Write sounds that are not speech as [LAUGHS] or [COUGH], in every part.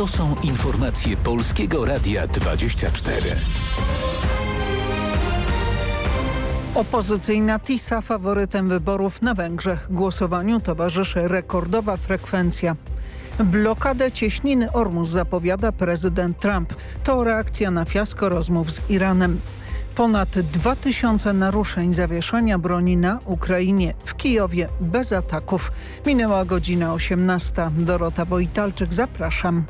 To są informacje Polskiego Radia 24. Opozycyjna TISA faworytem wyborów na Węgrzech. Głosowaniu towarzyszy rekordowa frekwencja. Blokadę cieśniny Ormus zapowiada prezydent Trump. To reakcja na fiasko rozmów z Iranem. Ponad 2000 naruszeń zawieszenia broni na Ukrainie. W Kijowie bez ataków. Minęła godzina 18. Dorota Wojtalczyk, zapraszam.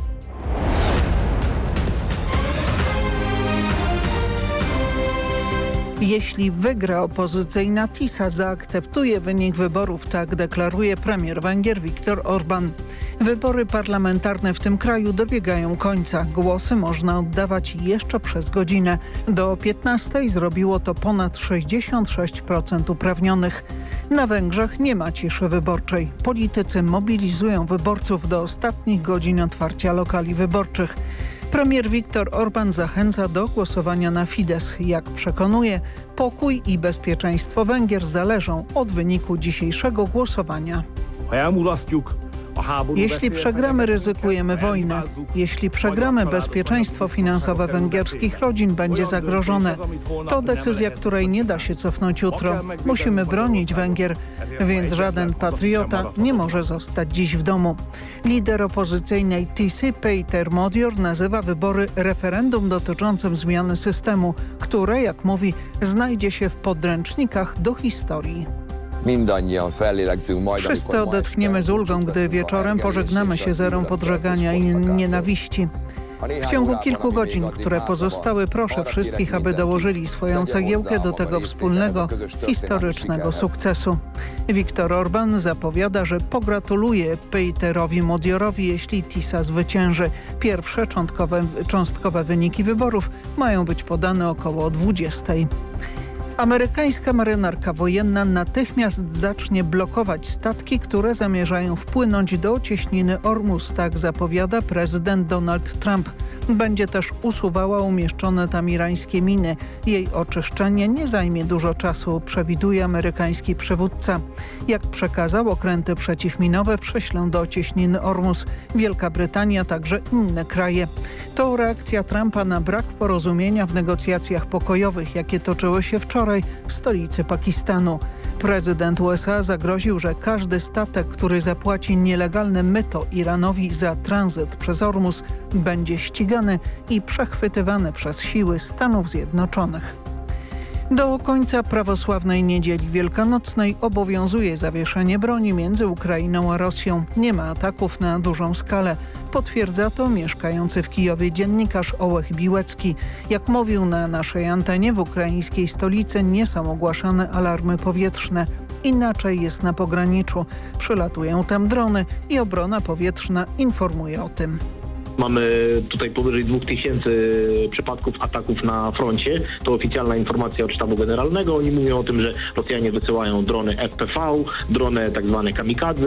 Jeśli wygra opozycyjna TISA, zaakceptuje wynik wyborów, tak deklaruje premier Węgier Viktor Orban. Wybory parlamentarne w tym kraju dobiegają końca. Głosy można oddawać jeszcze przez godzinę. Do 15 zrobiło to ponad 66% uprawnionych. Na Węgrzech nie ma ciszy wyborczej. Politycy mobilizują wyborców do ostatnich godzin otwarcia lokali wyborczych. Premier Viktor Orban zachęca do głosowania na Fidesz. Jak przekonuje, pokój i bezpieczeństwo Węgier zależą od wyniku dzisiejszego głosowania. Jeśli przegramy, ryzykujemy wojnę. Jeśli przegramy, bezpieczeństwo finansowe węgierskich rodzin będzie zagrożone. To decyzja, której nie da się cofnąć jutro. Musimy bronić Węgier, więc żaden patriota nie może zostać dziś w domu. Lider opozycyjnej TISY, Peter Modior, nazywa wybory referendum dotyczącym zmiany systemu, które, jak mówi, znajdzie się w podręcznikach do historii. Wszyscy odetchniemy z ulgą, gdy wieczorem pożegnamy się z erą podżegania i nienawiści. W ciągu kilku godzin, które pozostały, proszę wszystkich, aby dołożyli swoją cegiełkę do tego wspólnego, historycznego sukcesu. Viktor Orban zapowiada, że pogratuluje Peterowi Modiorowi, jeśli TISA zwycięży. Pierwsze cząstkowe, cząstkowe wyniki wyborów mają być podane około 20. Amerykańska marynarka wojenna natychmiast zacznie blokować statki, które zamierzają wpłynąć do cieśniny Ormus, tak zapowiada prezydent Donald Trump. Będzie też usuwała umieszczone tam irańskie miny. Jej oczyszczenie nie zajmie dużo czasu, przewiduje amerykański przywódca. Jak przekazał, okręty przeciwminowe prześlą do cieśniny Ormus. Wielka Brytania, także inne kraje. To reakcja Trumpa na brak porozumienia w negocjacjach pokojowych, jakie toczyły się wczoraj w stolicy Pakistanu. Prezydent USA zagroził, że każdy statek, który zapłaci nielegalne myto Iranowi za tranzyt przez Ormus będzie ścigany i przechwytywany przez siły Stanów Zjednoczonych. Do końca prawosławnej niedzieli wielkanocnej obowiązuje zawieszenie broni między Ukrainą a Rosją. Nie ma ataków na dużą skalę. Potwierdza to mieszkający w Kijowie dziennikarz Ołech Biłecki. Jak mówił na naszej antenie w ukraińskiej stolicy nie są ogłaszane alarmy powietrzne. Inaczej jest na pograniczu. Przylatują tam drony i obrona powietrzna informuje o tym. Mamy tutaj powyżej 2000 przypadków ataków na froncie. To oficjalna informacja od sztabu generalnego. Oni mówią o tym, że Rosjanie wysyłają drony FPV, drony tak zwane kamikadze.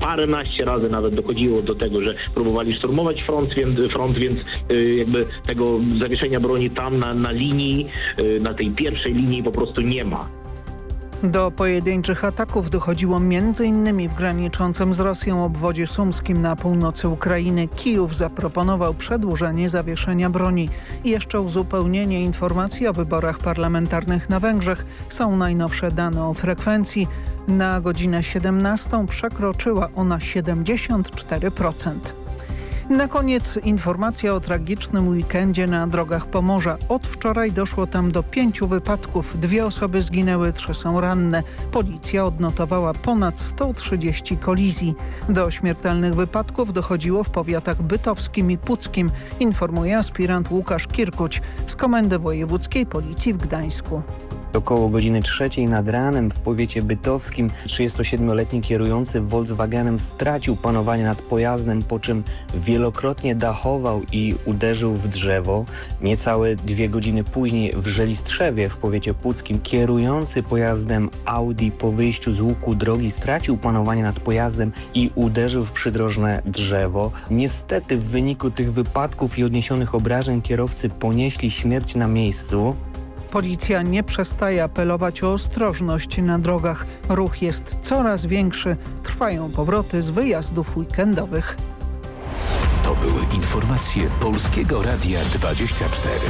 Paręnaście razy nawet dochodziło do tego, że próbowali szturmować front, więc, front, więc y, jakby tego zawieszenia broni tam na, na linii, y, na tej pierwszej linii po prostu nie ma. Do pojedynczych ataków dochodziło m.in. w graniczącym z Rosją obwodzie sumskim na północy Ukrainy. Kijów zaproponował przedłużenie zawieszenia broni. I jeszcze uzupełnienie informacji o wyborach parlamentarnych na Węgrzech. Są najnowsze dane o frekwencji. Na godzinę 17 przekroczyła ona 74%. Na koniec informacja o tragicznym weekendzie na drogach Pomorza. Od wczoraj doszło tam do pięciu wypadków. Dwie osoby zginęły, trzy są ranne. Policja odnotowała ponad 130 kolizji. Do śmiertelnych wypadków dochodziło w powiatach bytowskim i puckim, informuje aspirant Łukasz Kirkuć z Komendy Wojewódzkiej Policji w Gdańsku. Około godziny trzeciej nad ranem w powiecie bytowskim 37-letni kierujący Volkswagenem stracił panowanie nad pojazdem, po czym wielokrotnie dachował i uderzył w drzewo. Niecałe dwie godziny później w Żelistrzewie w powiecie puckim kierujący pojazdem Audi po wyjściu z łuku drogi stracił panowanie nad pojazdem i uderzył w przydrożne drzewo. Niestety w wyniku tych wypadków i odniesionych obrażeń kierowcy ponieśli śmierć na miejscu. Policja nie przestaje apelować o ostrożność na drogach. Ruch jest coraz większy. Trwają powroty z wyjazdów weekendowych. To były informacje Polskiego Radia 24.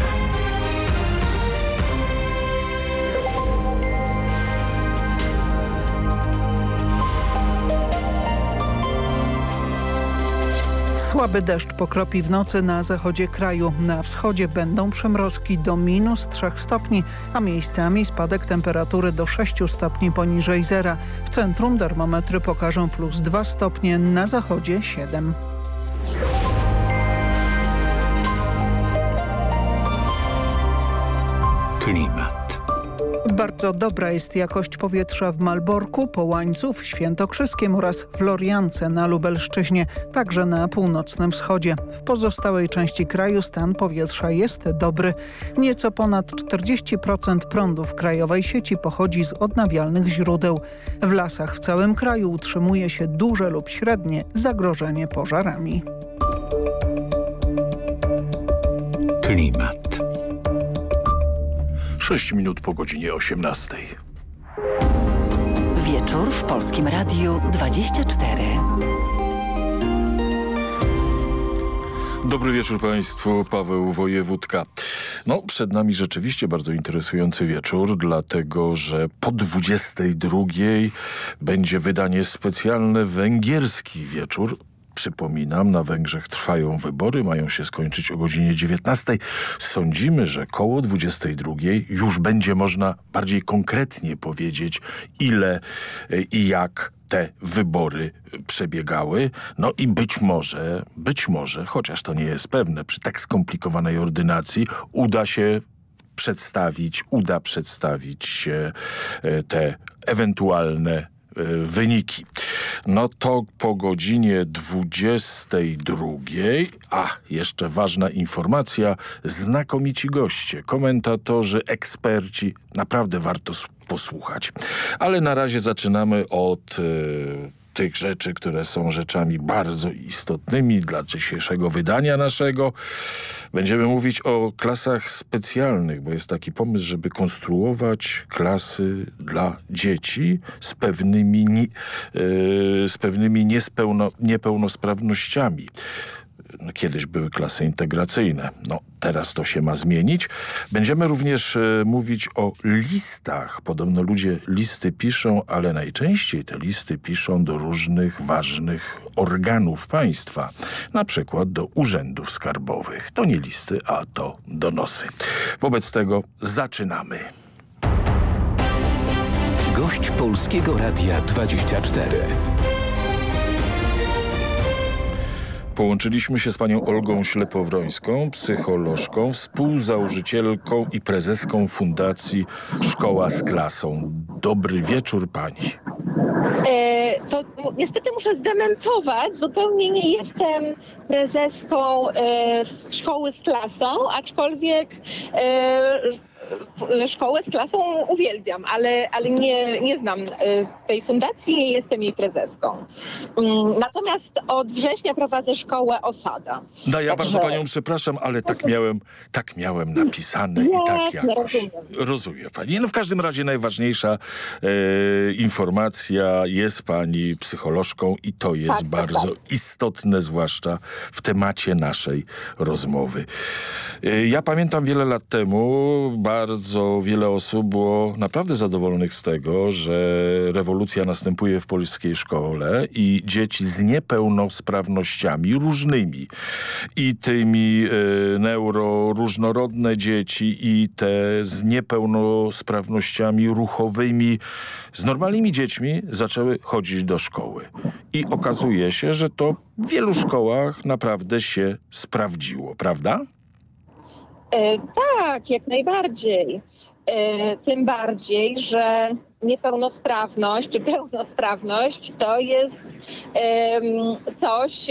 Słaby deszcz pokropi w nocy na zachodzie kraju. Na wschodzie będą przymrozki do minus 3 stopni, a miejscami spadek temperatury do 6 stopni poniżej zera. W centrum termometry pokażą plus 2 stopnie, na zachodzie 7. Klimat. Bardzo dobra jest jakość powietrza w Malborku, Połańcu, w Świętokrzyskiem oraz Floriance na Lubelszczyźnie, także na północnym wschodzie. W pozostałej części kraju stan powietrza jest dobry. Nieco ponad 40% prądu w krajowej sieci pochodzi z odnawialnych źródeł. W lasach w całym kraju utrzymuje się duże lub średnie zagrożenie pożarami. Klimat. 6 minut po godzinie 18. Wieczór w Polskim Radiu 24. Dobry wieczór Państwu, Paweł Wojewódka. No, przed nami rzeczywiście bardzo interesujący wieczór, dlatego że po 22 będzie wydanie specjalne węgierski wieczór Przypominam, na Węgrzech trwają wybory, mają się skończyć o godzinie 19. Sądzimy, że koło 22 już będzie można bardziej konkretnie powiedzieć, ile i jak te wybory przebiegały. No i być może, być może, chociaż to nie jest pewne, przy tak skomplikowanej ordynacji uda się przedstawić, uda przedstawić się te ewentualne wyniki. No to po godzinie 22. A, jeszcze ważna informacja. Znakomici goście, komentatorzy, eksperci. Naprawdę warto posłuchać. Ale na razie zaczynamy od... Yy, tych rzeczy, które są rzeczami bardzo istotnymi dla dzisiejszego wydania naszego. Będziemy mówić o klasach specjalnych, bo jest taki pomysł, żeby konstruować klasy dla dzieci z pewnymi, yy, z pewnymi niepełnosprawnościami. No, kiedyś były klasy integracyjne. No, teraz to się ma zmienić. Będziemy również e, mówić o listach. Podobno ludzie listy piszą, ale najczęściej te listy piszą do różnych ważnych organów państwa. Na przykład do urzędów skarbowych. To nie listy, a to donosy. Wobec tego zaczynamy. Gość Polskiego Radia 24. Połączyliśmy się z panią Olgą Ślepowrońską, psycholożką, współzałożycielką i prezeską Fundacji Szkoła z Klasą. Dobry wieczór pani. E, to niestety muszę zdementować, zupełnie nie jestem prezeską e, szkoły z klasą, aczkolwiek e, szkołę z klasą uwielbiam, ale, ale nie, nie znam e, tej fundacji, nie jestem jej prezeską. Mm, natomiast od września prowadzę szkołę Osada. No ja Także... bardzo panią przepraszam, ale tak miałem, tak miałem napisane i tak jakoś. Rozumiem. rozumie pani. No w każdym razie najważniejsza e, informacja, jest pani psycholożką i to jest tak bardzo tak. istotne, zwłaszcza w temacie naszej rozmowy. E, ja pamiętam wiele lat temu, bardzo wiele osób było naprawdę zadowolonych z tego, że rewolucja następuje w polskiej szkole i dzieci z niepełnosprawnościami różnymi i tymi y, neuroróżnorodne dzieci i te z niepełnosprawnościami ruchowymi, z normalnymi dziećmi zaczęły chodzić do szkoły. I okazuje się, że to w wielu szkołach naprawdę się sprawdziło, prawda? E, tak, jak najbardziej. E, tym bardziej, że niepełnosprawność czy pełnosprawność to jest coś,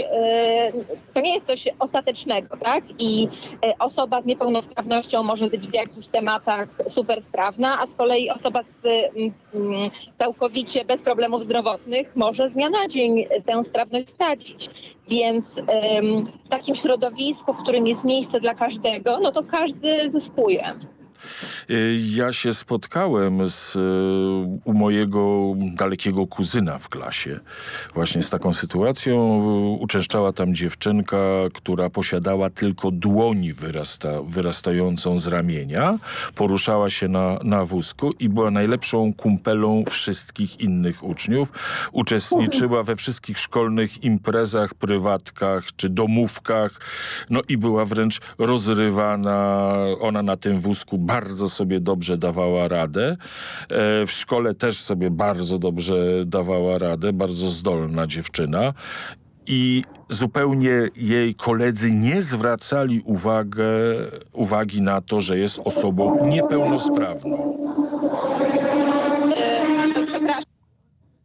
to nie jest coś ostatecznego, tak? I e, osoba z niepełnosprawnością może być w jakichś tematach super sprawna, a z kolei osoba z, całkowicie bez problemów zdrowotnych może z dnia na dzień tę sprawność stracić. Więc w takim środowisku, w którym jest miejsce dla każdego, no to każdy zyskuje. Y, ja się spotkałem z, y, u mojego dalekiego kuzyna w klasie właśnie z taką sytuacją. Uczęszczała tam dziewczynka, która posiadała tylko dłoni wyrasta, wyrastającą z ramienia. Poruszała się na, na wózku i była najlepszą kumpelą wszystkich innych uczniów. Uczestniczyła we wszystkich szkolnych imprezach, prywatkach czy domówkach. No i była wręcz rozrywana. Ona na tym wózku bardzo sobie dobrze dawała radę. E, w szkole też sobie bardzo dobrze dawała radę, bardzo zdolna dziewczyna. I zupełnie jej koledzy nie zwracali uwagę, uwagi na to, że jest osobą niepełnosprawną. E, przepraszam,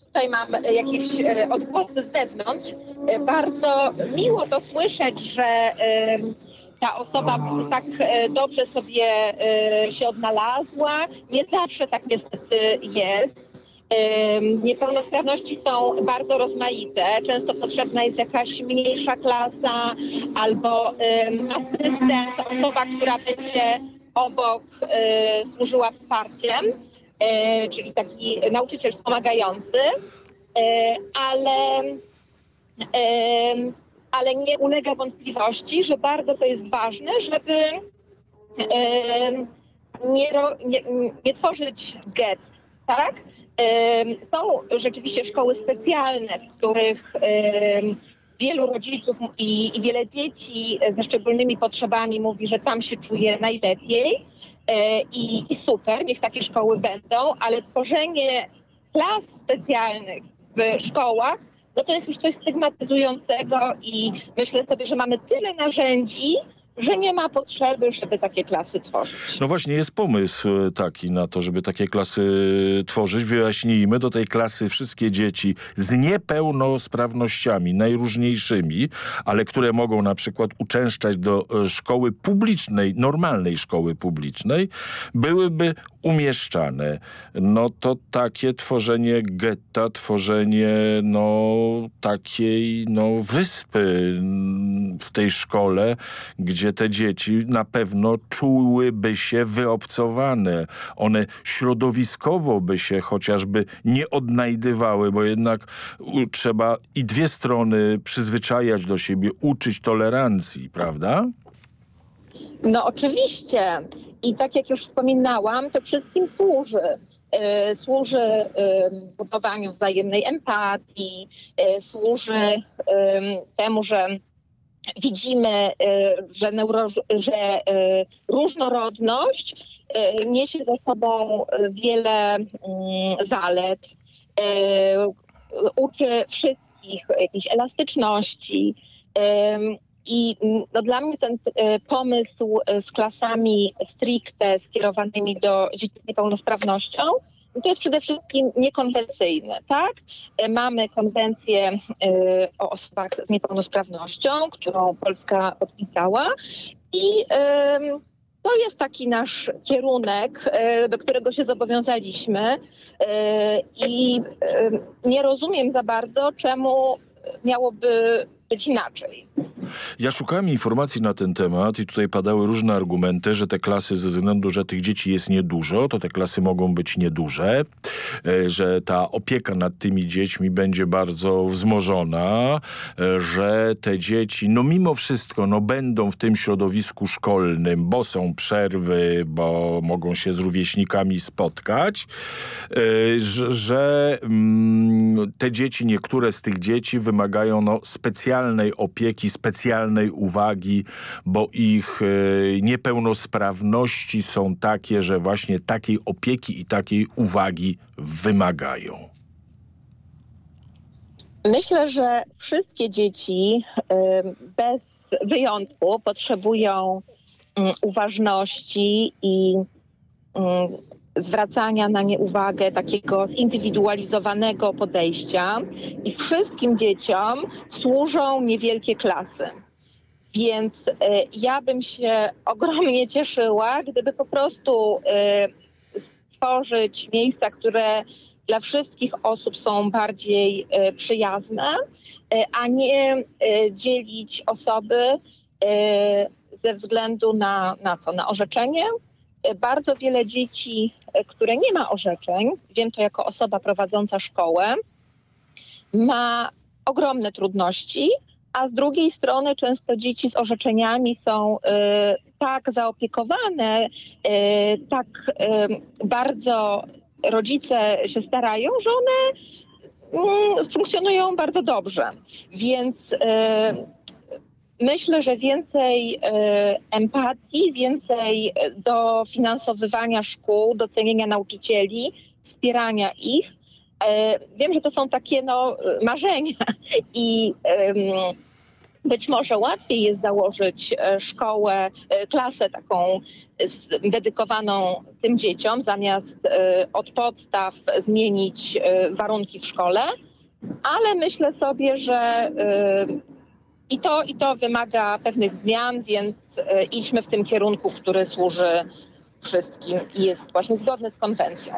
tutaj mam jakieś e, odgłosy z zewnątrz. Bardzo miło to słyszeć, że ta osoba tak dobrze sobie się odnalazła. Nie zawsze tak niestety jest. Niepełnosprawności są bardzo rozmaite. Często potrzebna jest jakaś mniejsza klasa albo asystent, osoba, która będzie obok służyła wsparciem, czyli taki nauczyciel wspomagający, ale, ale nie ulega wątpliwości, że bardzo to jest ważne, żeby nie, nie, nie tworzyć get tak? Są rzeczywiście szkoły specjalne, w których wielu rodziców i, i, wiele dzieci ze szczególnymi potrzebami mówi, że tam się czuje najlepiej e, i, i super, niech takie szkoły będą, ale tworzenie klas specjalnych w szkołach, no to jest już coś stygmatyzującego i myślę sobie, że mamy tyle narzędzi, że nie ma potrzeby, żeby takie klasy tworzyć. No właśnie, jest pomysł e, taki na to, żeby takie klasy tworzyć. Wyjaśnijmy, do tej klasy wszystkie dzieci z niepełnosprawnościami najróżniejszymi, ale które mogą na przykład uczęszczać do e, szkoły publicznej, normalnej szkoły publicznej, byłyby umieszczane. No to takie tworzenie getta, tworzenie no takiej no wyspy w tej szkole, gdzie te dzieci na pewno czułyby się wyobcowane. One środowiskowo by się chociażby nie odnajdywały, bo jednak trzeba i dwie strony przyzwyczajać do siebie, uczyć tolerancji, prawda? No oczywiście. I tak jak już wspominałam, to wszystkim służy. E, służy budowaniu wzajemnej empatii, e, służy temu, że widzimy, że, neuro, że różnorodność niesie ze sobą wiele mm, zalet, uczy wszystkich jakiejś elastyczności, i mm, no, dla mnie ten e, pomysł e, z klasami stricte skierowanymi do dzieci z niepełnosprawnością no, to jest przede wszystkim niekonwencyjny, tak? E, mamy konwencję o osobach z niepełnosprawnością, którą Polska podpisała i to jest taki nasz kierunek, do którego się zobowiązaliśmy i nie rozumiem za bardzo, czemu miałoby być inaczej. Ja szukałem informacji na ten temat i tutaj padały różne argumenty, że te klasy ze względu, że tych dzieci jest niedużo, to te klasy mogą być nieduże, e, że ta opieka nad tymi dziećmi będzie bardzo wzmożona, e, że te dzieci, no mimo wszystko, no będą w tym środowisku szkolnym, bo są przerwy, bo mogą się z rówieśnikami spotkać, e, że mm, te dzieci, niektóre z tych dzieci wymagają no, specjalnej opieki, specjalnej uwagi, bo ich e, niepełnosprawności są takie, że właśnie takiej opieki i takiej uwagi wymagają. Myślę, że wszystkie dzieci e, bez wyjątku potrzebują mm, uważności i mm, zwracania na nie uwagę, takiego zindywidualizowanego podejścia i wszystkim dzieciom służą niewielkie klasy. Więc y, ja bym się [LAUGHS] ogromnie cieszyła, gdyby po prostu y, stworzyć miejsca, które dla wszystkich osób są bardziej y, przyjazne, a nie dzielić osoby ze względu na, na co? Na orzeczenie, bardzo wiele dzieci, które nie ma orzeczeń, wiem to jako osoba prowadząca szkołę, ma ogromne trudności, a z drugiej strony często dzieci z orzeczeniami są y, tak zaopiekowane, y, tak y, bardzo rodzice się starają, że one mm, funkcjonują bardzo dobrze. Więc myślę, że więcej empatii, więcej dofinansowywania szkół, docenienia nauczycieli, wspierania ich. E, wiem, że to są takie no, marzenia [LAUGHS] i być może łatwiej jest założyć e, szkołę, e, klasę taką dedykowaną tym dzieciom, zamiast od podstaw zmienić warunki w szkole, ale myślę sobie, że i to, i to wymaga pewnych zmian, więc idźmy w tym kierunku, który służy wszystkim i jest właśnie zgodny z konwencją.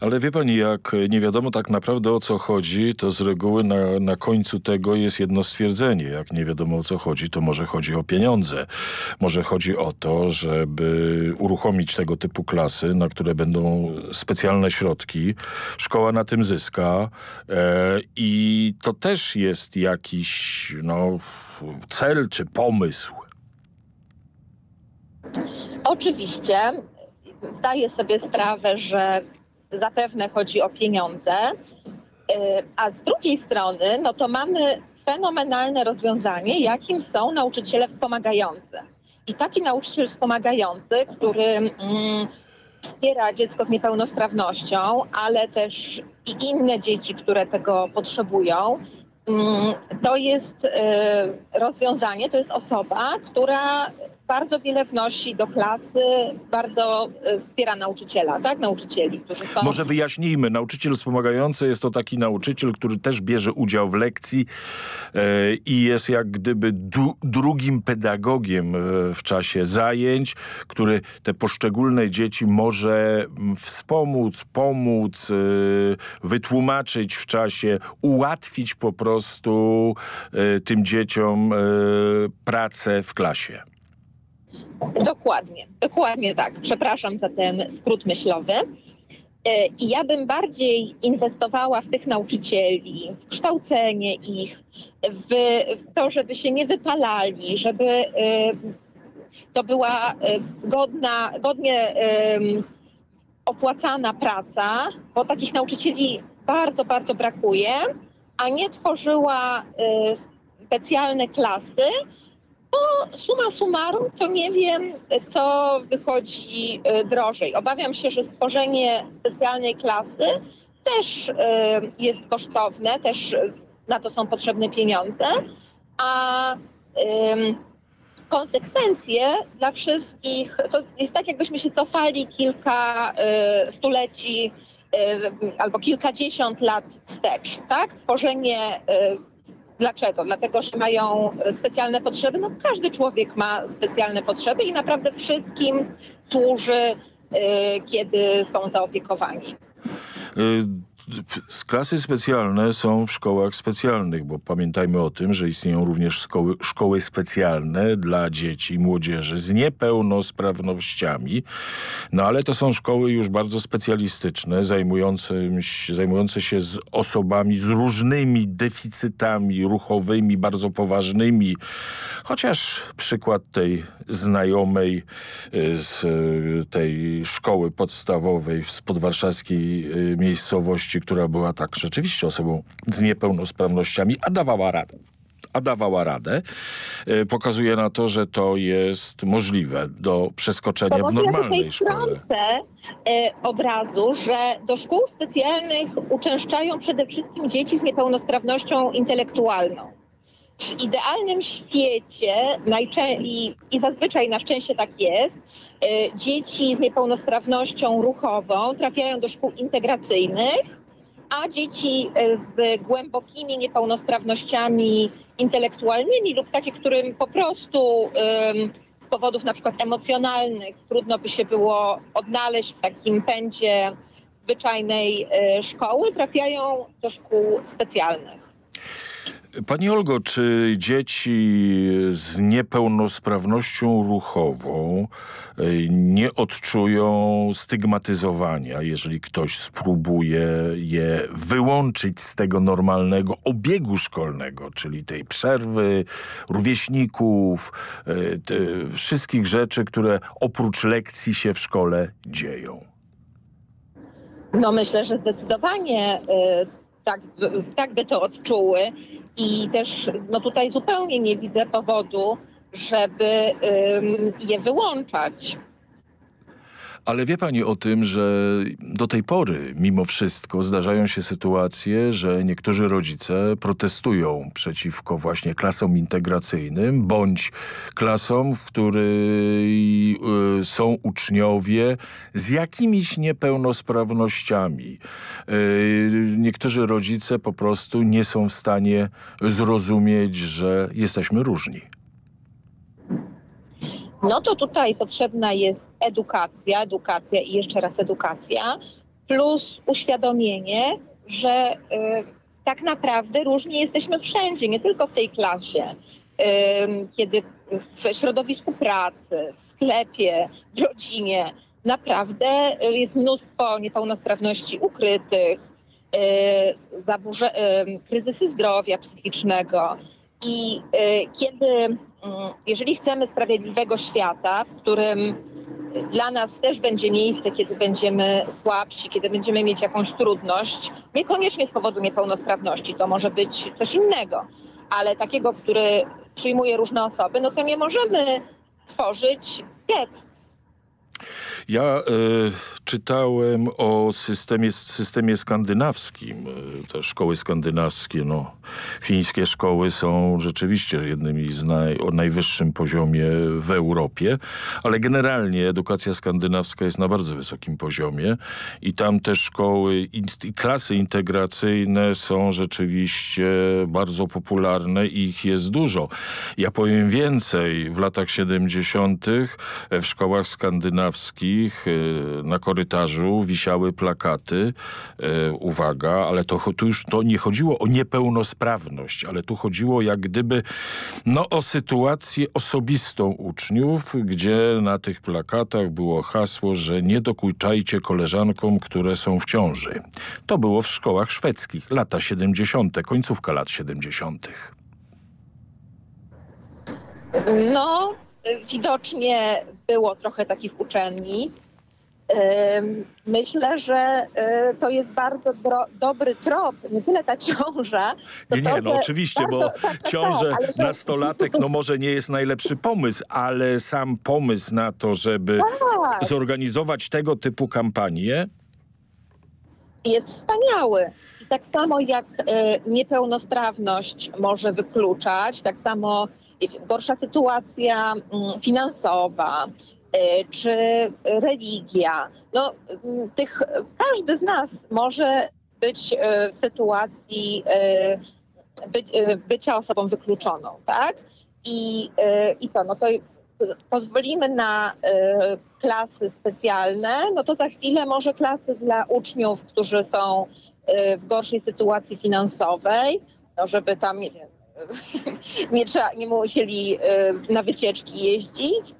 Ale wie pani, jak nie wiadomo tak naprawdę o co chodzi, to z reguły na, na końcu tego jest jedno stwierdzenie. Jak nie wiadomo o co chodzi, to może chodzi o pieniądze. Może chodzi o to, żeby uruchomić tego typu klasy, na które będą specjalne środki. Szkoła na tym zyska e, i to też jest jakiś no, cel czy pomysł. Oczywiście zdaję sobie sprawę, że zapewne chodzi o pieniądze, y, a z drugiej strony, no to mamy fenomenalne rozwiązanie, jakim są nauczyciele wspomagający. I taki nauczyciel wspomagający, który mm, wspiera dziecko z niepełnosprawnością, ale też i inne dzieci, które tego potrzebują, to jest y, rozwiązanie, to jest osoba, która bardzo wiele wnosi do klasy, bardzo e, wspiera nauczyciela, tak? Nauczycieli, są... Może wyjaśnijmy. Nauczyciel wspomagający jest to taki nauczyciel, który też bierze udział w lekcji e, i jest jak gdyby drugim pedagogiem e, w czasie zajęć, który te poszczególne dzieci może wspomóc, pomóc, wytłumaczyć w czasie, ułatwić po prostu tym dzieciom pracę w klasie. Dokładnie, dokładnie tak. Przepraszam za ten skrót myślowy. E, I ja bym bardziej inwestowała w tych nauczycieli, w kształcenie ich, w, to, żeby się nie wypalali, żeby e, to była e, godna, godnie opłacana praca, bo takich nauczycieli bardzo, bardzo brakuje, a nie tworzyła specjalne klasy, no, suma summarum, to nie wiem, co wychodzi e, drożej. Obawiam się, że stworzenie specjalnej klasy też e, jest kosztowne, też na to są potrzebne pieniądze, a konsekwencje dla wszystkich, to jest tak, jakbyśmy się cofali kilka stuleci albo kilkadziesiąt lat wstecz, tak? Tworzenie Dlaczego? Dlatego, że mają specjalne potrzeby. No, każdy człowiek ma specjalne potrzeby i naprawdę wszystkim służy, y, kiedy są zaopiekowani. Y Klasy specjalne są w szkołach specjalnych, bo pamiętajmy o tym, że istnieją również szkoły, szkoły specjalne dla dzieci i młodzieży z niepełnosprawnościami, no ale to są szkoły już bardzo specjalistyczne, zajmujące, zajmujące się z osobami z różnymi deficytami ruchowymi, bardzo poważnymi, chociaż przykład tej znajomej y, z y, tej szkoły podstawowej z podwarszawskiej y, która była tak rzeczywiście osobą z niepełnosprawnościami, a dawała radę a dawała radę, e, pokazuje na to, że to jest możliwe do przeskoczenia w normalnej ja szkole. E, od razu, że do szkół specjalnych uczęszczają przede wszystkim dzieci z niepełnosprawnością intelektualną. W idealnym świecie i, i zazwyczaj na szczęście tak jest, e, dzieci z niepełnosprawnością ruchową trafiają do szkół integracyjnych, a dzieci e, z głębokimi niepełnosprawnościami intelektualnymi lub takie, którym po prostu z powodów na przykład emocjonalnych trudno by się było odnaleźć w takim pędzie zwyczajnej e, szkoły, trafiają do szkół specjalnych. Pani Olgo, czy dzieci z niepełnosprawnością ruchową y, nie odczują stygmatyzowania, jeżeli ktoś spróbuje je wyłączyć z tego normalnego obiegu szkolnego, czyli tej przerwy, rówieśników, y, wszystkich rzeczy, które oprócz lekcji się w szkole dzieją? No myślę, że zdecydowanie y, tak, tak by to odczuły i też no tutaj zupełnie nie widzę powodu, żeby je wyłączać. Ale wie pani o tym, że do tej pory mimo wszystko zdarzają się sytuacje, że niektórzy rodzice protestują przeciwko właśnie klasom integracyjnym bądź klasom, w której y, są uczniowie z jakimiś niepełnosprawnościami. Y, niektórzy rodzice po prostu nie są w stanie zrozumieć, że jesteśmy różni no to tutaj potrzebna jest edukacja, edukacja i jeszcze raz edukacja, plus uświadomienie, że y, tak naprawdę różni jesteśmy wszędzie, nie tylko w tej klasie. Y, kiedy w środowisku pracy, w sklepie, w rodzinie naprawdę jest mnóstwo niepełnosprawności ukrytych, y, kryzysy zdrowia psychicznego. I y, kiedy jeżeli chcemy sprawiedliwego świata, w którym dla nas też będzie miejsce, kiedy będziemy słabsi, kiedy będziemy mieć jakąś trudność, niekoniecznie z powodu niepełnosprawności, to może być coś innego, ale takiego, który przyjmuje różne osoby, no to nie możemy tworzyć get. Ja y, czytałem o systemie, systemie skandynawskim. Y, te szkoły skandynawskie, no, fińskie szkoły są rzeczywiście jednymi z naj, o najwyższym poziomie w Europie, ale generalnie edukacja skandynawska jest na bardzo wysokim poziomie i tam te szkoły i, i klasy integracyjne są rzeczywiście bardzo popularne i ich jest dużo. Ja powiem więcej, w latach 70. w szkołach skandynawskich y, na korytarzu wisiały plakaty, e, uwaga, ale to tu już to nie chodziło o niepełnosprawność, ale tu chodziło jak gdyby no, o sytuację osobistą uczniów, gdzie na tych plakatach było hasło, że nie dokuczajcie koleżankom, które są w ciąży. To było w szkołach szwedzkich, lata 70., końcówka lat 70. No, widocznie było trochę takich uczelni. Myślę, że e, to jest bardzo dobry trop, nie tyle ta ciąża. Nie, nie, no oczywiście, bardzo, bo tak, tak, ciążę tak, że... nastolatek no może nie jest najlepszy pomysł, ale sam pomysł na to, żeby tak. zorganizować tego typu kampanię jest wspaniały. I tak samo jak e, niepełnosprawność może wykluczać, tak samo gorsza sytuacja mm, finansowa, E, czy religia. No, tych, każdy z nas może być e, w sytuacji e, być, bycia osobą wykluczoną, tak? I, I co, no to pozwolimy na klasy specjalne, no to za chwilę może klasy dla uczniów, którzy są w gorszej sytuacji finansowej, no żeby tam nie, [LAUGHS] nie, trzeba, nie musieli na wycieczki jeździć,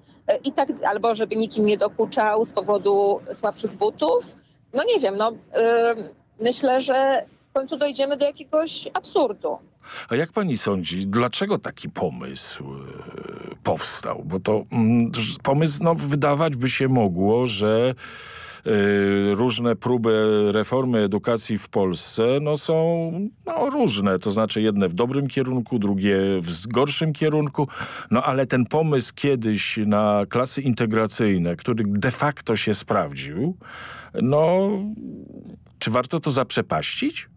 i tak, albo żeby nikim nie dokuczał z powodu słabszych butów. No nie wiem, no yy, myślę, że w końcu dojdziemy do jakiegoś absurdu. A jak pani sądzi, dlaczego taki pomysł powstał? Bo to yy, pomysł, no wydawać by się mogło, że różne próby reformy edukacji w Polsce no, są no, różne. To znaczy jedne w dobrym kierunku, drugie w gorszym kierunku. No ale ten pomysł kiedyś na klasy integracyjne, który de facto się sprawdził, no czy warto to zaprzepaścić?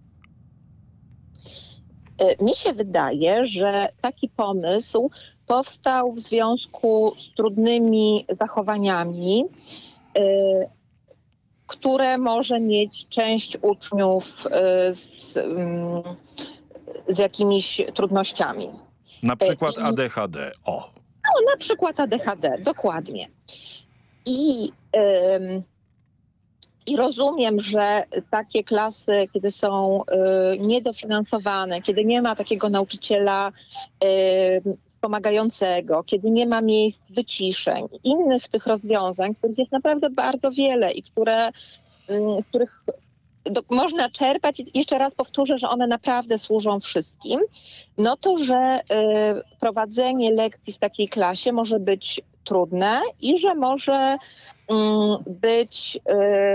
Y, mi się wydaje, że taki pomysł powstał w związku z trudnymi zachowaniami y, które może mieć część uczniów y, z, mm, z jakimiś trudnościami. Na przykład I, ADHD, o. No, na przykład ADHD, dokładnie. I, I rozumiem, że takie klasy, kiedy są y, niedofinansowane, kiedy nie ma takiego nauczyciela y, wspomagającego, kiedy nie ma miejsc wyciszeń, innych tych rozwiązań, których jest naprawdę bardzo wiele i które, y, z których do, można czerpać, jeszcze raz powtórzę, że one naprawdę służą wszystkim, no to, że y, prowadzenie lekcji w takiej klasie może być trudne i że może mm, być,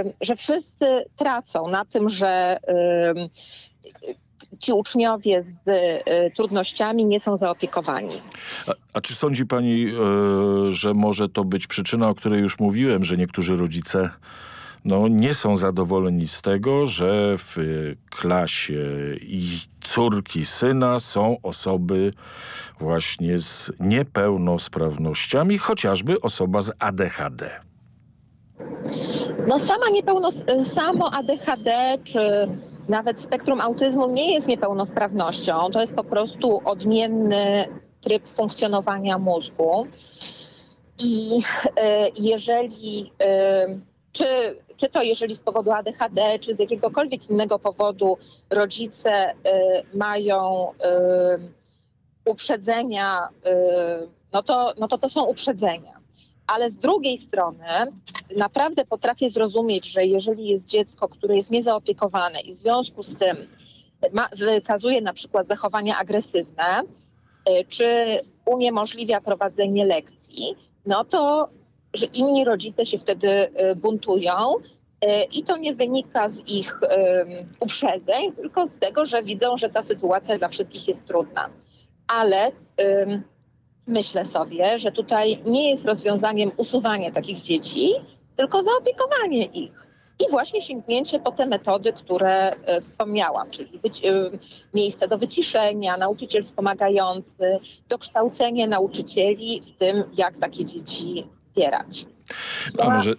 y, że wszyscy tracą na tym, że y, ci uczniowie z y, trudnościami nie są zaopiekowani. A, a, czy sądzi pani, że może to być przyczyna, o której już mówiłem, że niektórzy rodzice no, nie są zadowoleni z tego, że w klasie i córki, syna są osoby właśnie z niepełnosprawnościami, chociażby osoba z ADHD. No sama niepełnos samo ADHD czy nawet spektrum autyzmu nie jest niepełnosprawnością. To jest po prostu odmienny tryb funkcjonowania mózgu. I y, jeżeli y, czy, czy to jeżeli z powodu ADHD, czy z jakiegokolwiek innego powodu rodzice y, mają uprzedzenia, no, to, no to to są uprzedzenia. Ale z drugiej strony naprawdę potrafię zrozumieć, że jeżeli jest dziecko, które jest niezaopiekowane i w związku z tym ma, wykazuje na przykład zachowania agresywne, czy uniemożliwia prowadzenie lekcji, no to że inni rodzice się wtedy y, buntują. Y, I to nie wynika z ich uprzedzeń, tylko z tego, że widzą, że ta sytuacja dla wszystkich jest trudna. Ale myślę sobie, że tutaj nie jest rozwiązaniem usuwanie takich dzieci, tylko zaopiekowanie ich. I właśnie sięgnięcie po te metody, które y, wspomniałam, czyli miejsce do wyciszenia, nauczyciel wspomagający, dokształcenie nauczycieli w tym, jak takie dzieci wspierać. A może... E,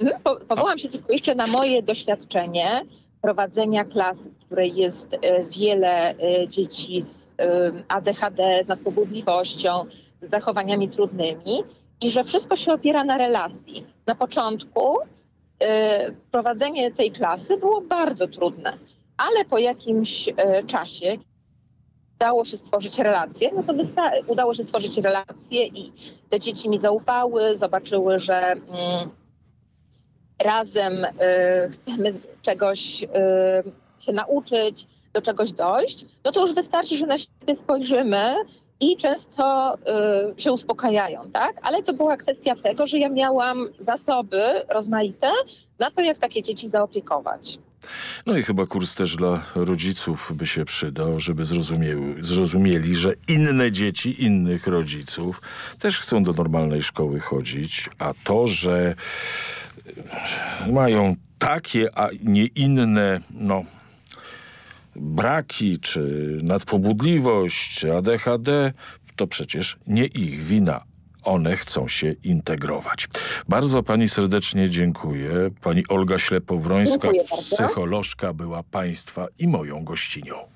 mhm, powołam się tylko jeszcze na moje doświadczenie prowadzenia klasy, w której jest e, wiele e, dzieci z ADHD, z nadpobudliwością, z zachowaniami trudnymi i że wszystko się opiera na relacji. Na początku prowadzenie tej klasy było bardzo trudne, ale po jakimś czasie, udało się stworzyć relacje, no to udało się stworzyć relacje i te dzieci mi zaufały, zobaczyły, że mm, razem y, chcemy czegoś y, się nauczyć, do czegoś dojść, no to już wystarczy, że na siebie spojrzymy i często y, się uspokajają, tak? Ale to była kwestia tego, że ja miałam zasoby rozmaite na to, jak takie dzieci zaopiekować. No i chyba kurs też dla rodziców by się przydał, żeby zrozumieli, że inne dzieci, innych rodziców też chcą do normalnej szkoły chodzić, a to, że mają takie, a nie inne, no braki, czy nadpobudliwość, czy ADHD, to przecież nie ich wina one chcą się integrować. Bardzo pani serdecznie dziękuję. Pani Olga Ślepowrońska, psycholożka, była państwa i moją gościnią.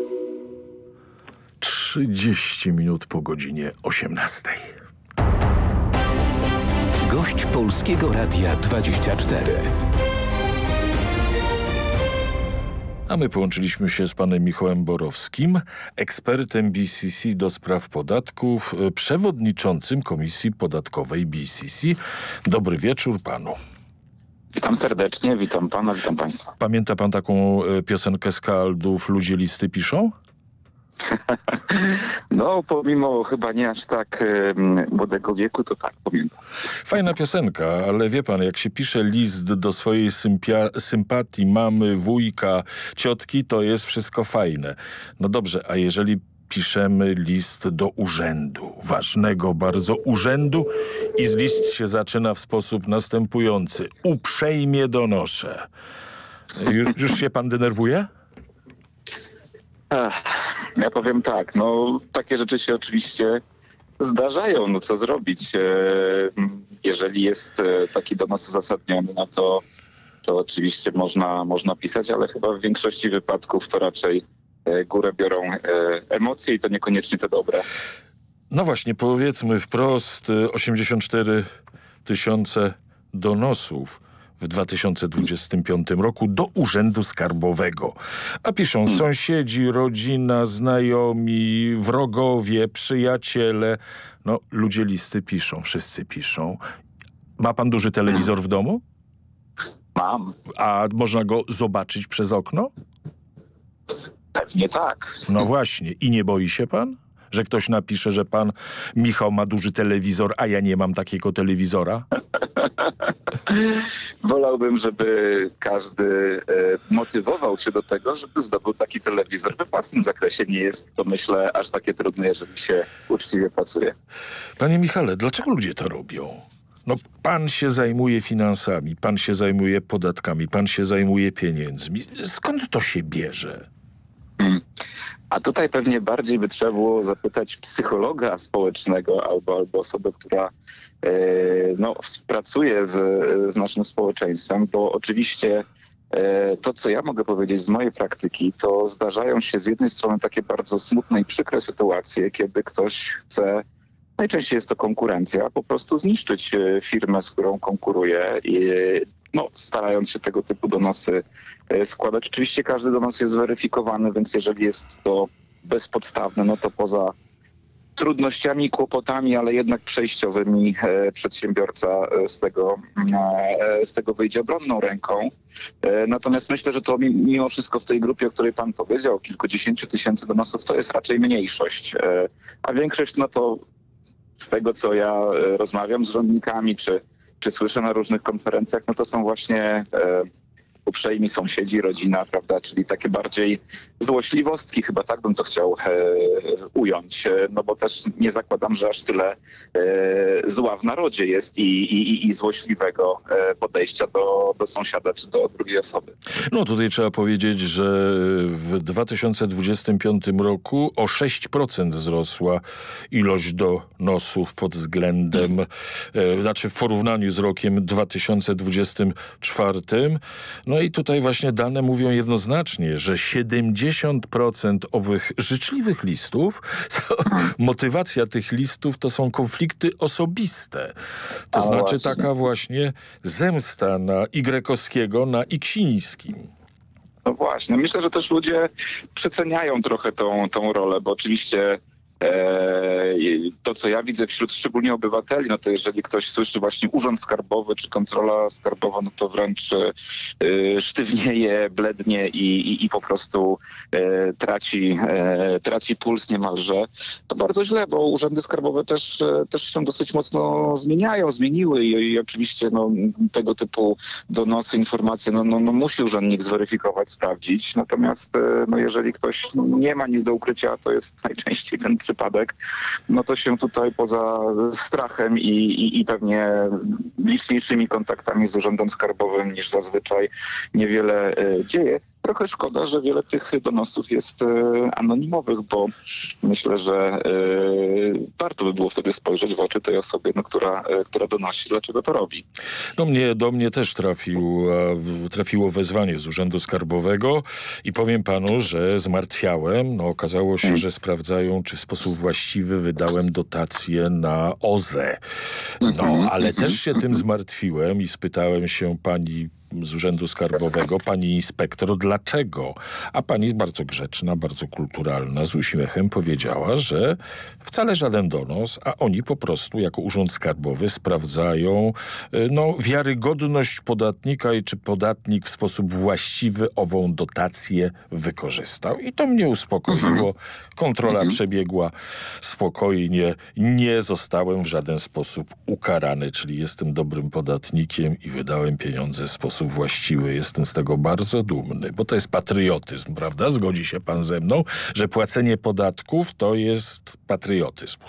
30 minut po godzinie 18. Gość Polskiego Radia 24. A my połączyliśmy się z panem Michałem Borowskim, ekspertem BCC do spraw podatków, e, przewodniczącym Komisji Podatkowej BCC. Dobry wieczór panu. Witam serdecznie, witam pana, witam państwa. Pamięta pan taką e, piosenkę Skaldów Ludzie listy piszą? [LAUGHS] No, pomimo chyba nie aż tak młodego wieku, to tak, pamiętam. Fajna piosenka, ale wie pan, jak się pisze list do swojej sympatii mamy, wujka, ciotki, to jest wszystko fajne. No dobrze, a jeżeli piszemy list do urzędu, ważnego bardzo urzędu i list się zaczyna w sposób następujący. Uprzejmie donoszę. Już, już się pan denerwuje? Ach, ja powiem tak, no takie rzeczy się oczywiście zdarzają, no co zrobić. E, jeżeli jest e, taki donos uzasadniony, no to, to oczywiście można, można pisać, ale chyba w większości wypadków to raczej e, górę biorą emocje i to niekoniecznie te dobre. No właśnie, powiedzmy wprost, 84 tysiące donosów w 2025 roku do Urzędu Skarbowego. A piszą sąsiedzi, rodzina, znajomi, wrogowie, przyjaciele. No, ludzie listy piszą, wszyscy piszą. Ma pan duży telewizor w domu? Mam. A można go zobaczyć przez okno? Pewnie tak. No właśnie. I nie boi się pan? Że ktoś napisze, że pan Michał ma duży telewizor, a ja nie mam takiego telewizora? [LAUGHS] Wolałbym, żeby każdy e, motywował się do tego, żeby zdobył taki telewizor. We własnym zakresie nie jest to, myślę, aż takie trudne, jeżeli się uczciwie pracuje. Panie Michale, dlaczego ludzie to robią? No, pan się zajmuje finansami, pan się zajmuje podatkami, pan się zajmuje pieniędzmi. Skąd to się bierze? Hmm. A tutaj pewnie bardziej by trzeba było zapytać psychologa społecznego albo, albo osobę, która e, no, współpracuje z, z naszym społeczeństwem, bo oczywiście e, to, co ja mogę powiedzieć z mojej praktyki, to zdarzają się z jednej strony takie bardzo smutne i przykre sytuacje, kiedy ktoś chce Najczęściej jest to konkurencja, po prostu zniszczyć e, firmę, z którą konkuruje no, starając się tego typu donosy e, składać. Oczywiście każdy donos jest zweryfikowany, więc jeżeli jest to bezpodstawne, no to poza trudnościami, kłopotami, ale jednak przejściowymi e, przedsiębiorca e, z tego, z tego wyjdzie obronną ręką. Natomiast myślę, że to mimo wszystko w tej grupie, o której pan powiedział, kilkudziesięciu tysięcy donosów, to jest raczej mniejszość. A większość, no to z tego, co ja rozmawiam z rządnikami, czy czy słyszę na różnych konferencjach, no to są właśnie e, uprzejmi sąsiedzi, rodzina, prawda, czyli takie bardziej złośliwostki, chyba tak bym to chciał e, ująć, e, no bo też nie zakładam, że aż tyle e, zła w narodzie jest i, i, i złośliwego e, podejścia do, do sąsiada czy do drugiej osoby. No tutaj trzeba powiedzieć, że w 2025 roku o 6% wzrosła ilość donosów pod względem, e, znaczy w porównaniu z rokiem 2024. No i tutaj właśnie dane mówią jednoznacznie, że 70% owych życzliwych listów, [LAUGHS] motywacja tych listów to są konflikty osobiste. To A znaczy właśnie. taka właśnie zemsta na Y na Iksińskim. No właśnie, myślę, że też ludzie przeceniają trochę tą, tą rolę, bo oczywiście to, co ja widzę wśród szczególnie obywateli, no to jeżeli ktoś słyszy właśnie urząd skarbowy czy kontrola skarbowa, no to wręcz e, sztywnieje, blednie i, i, i po prostu e, traci, traci puls niemalże. To bardzo źle, bo urzędy skarbowe też, też się dosyć mocno zmieniają, zmieniły i, i oczywiście no, tego typu donosy, informacje no, no, no musi urzędnik zweryfikować, sprawdzić. Natomiast no, jeżeli ktoś nie ma nic do ukrycia, to jest [LAUGHS] najczęściej ten przypadek, no to się tutaj poza strachem i, i, i pewnie liczniejszymi kontaktami z Urzędem Skarbowym niż zazwyczaj niewiele e, dzieje. Trochę szkoda, że wiele tych donosów jest e, anonimowych, bo myślę, że e, warto by było wtedy spojrzeć w oczy tej osobie, no, która, e, która donosi, dlaczego to robi. No mnie, do mnie też trafił, trafiło wezwanie z Urzędu Skarbowego i powiem panu, że zmartwiałem. No, okazało się, że sprawdzają, czy w sposób właściwy wydałem dotację na OZE. No, Mhm, ale też się tym zmartwiłem i spytałem się pani z Urzędu Skarbowego, pani inspektor, dlaczego? A pani jest bardzo grzeczna, bardzo kulturalna, z uśmiechem powiedziała, że wcale żaden donos, a oni po prostu jako Urząd Skarbowy sprawdzają y, no, wiarygodność podatnika i czy podatnik w sposób właściwy ową dotację wykorzystał. I to mnie uspokoiło. Kontrola przebiegła spokojnie. Nie zostałem w żaden sposób ukarany, czyli jestem dobrym podatnikiem i wydałem pieniądze w sposób właściwy. Jestem z tego bardzo dumny, bo to jest patriotyzm, prawda? Zgodzi się pan ze mną, że płacenie podatków to jest patriotyzm.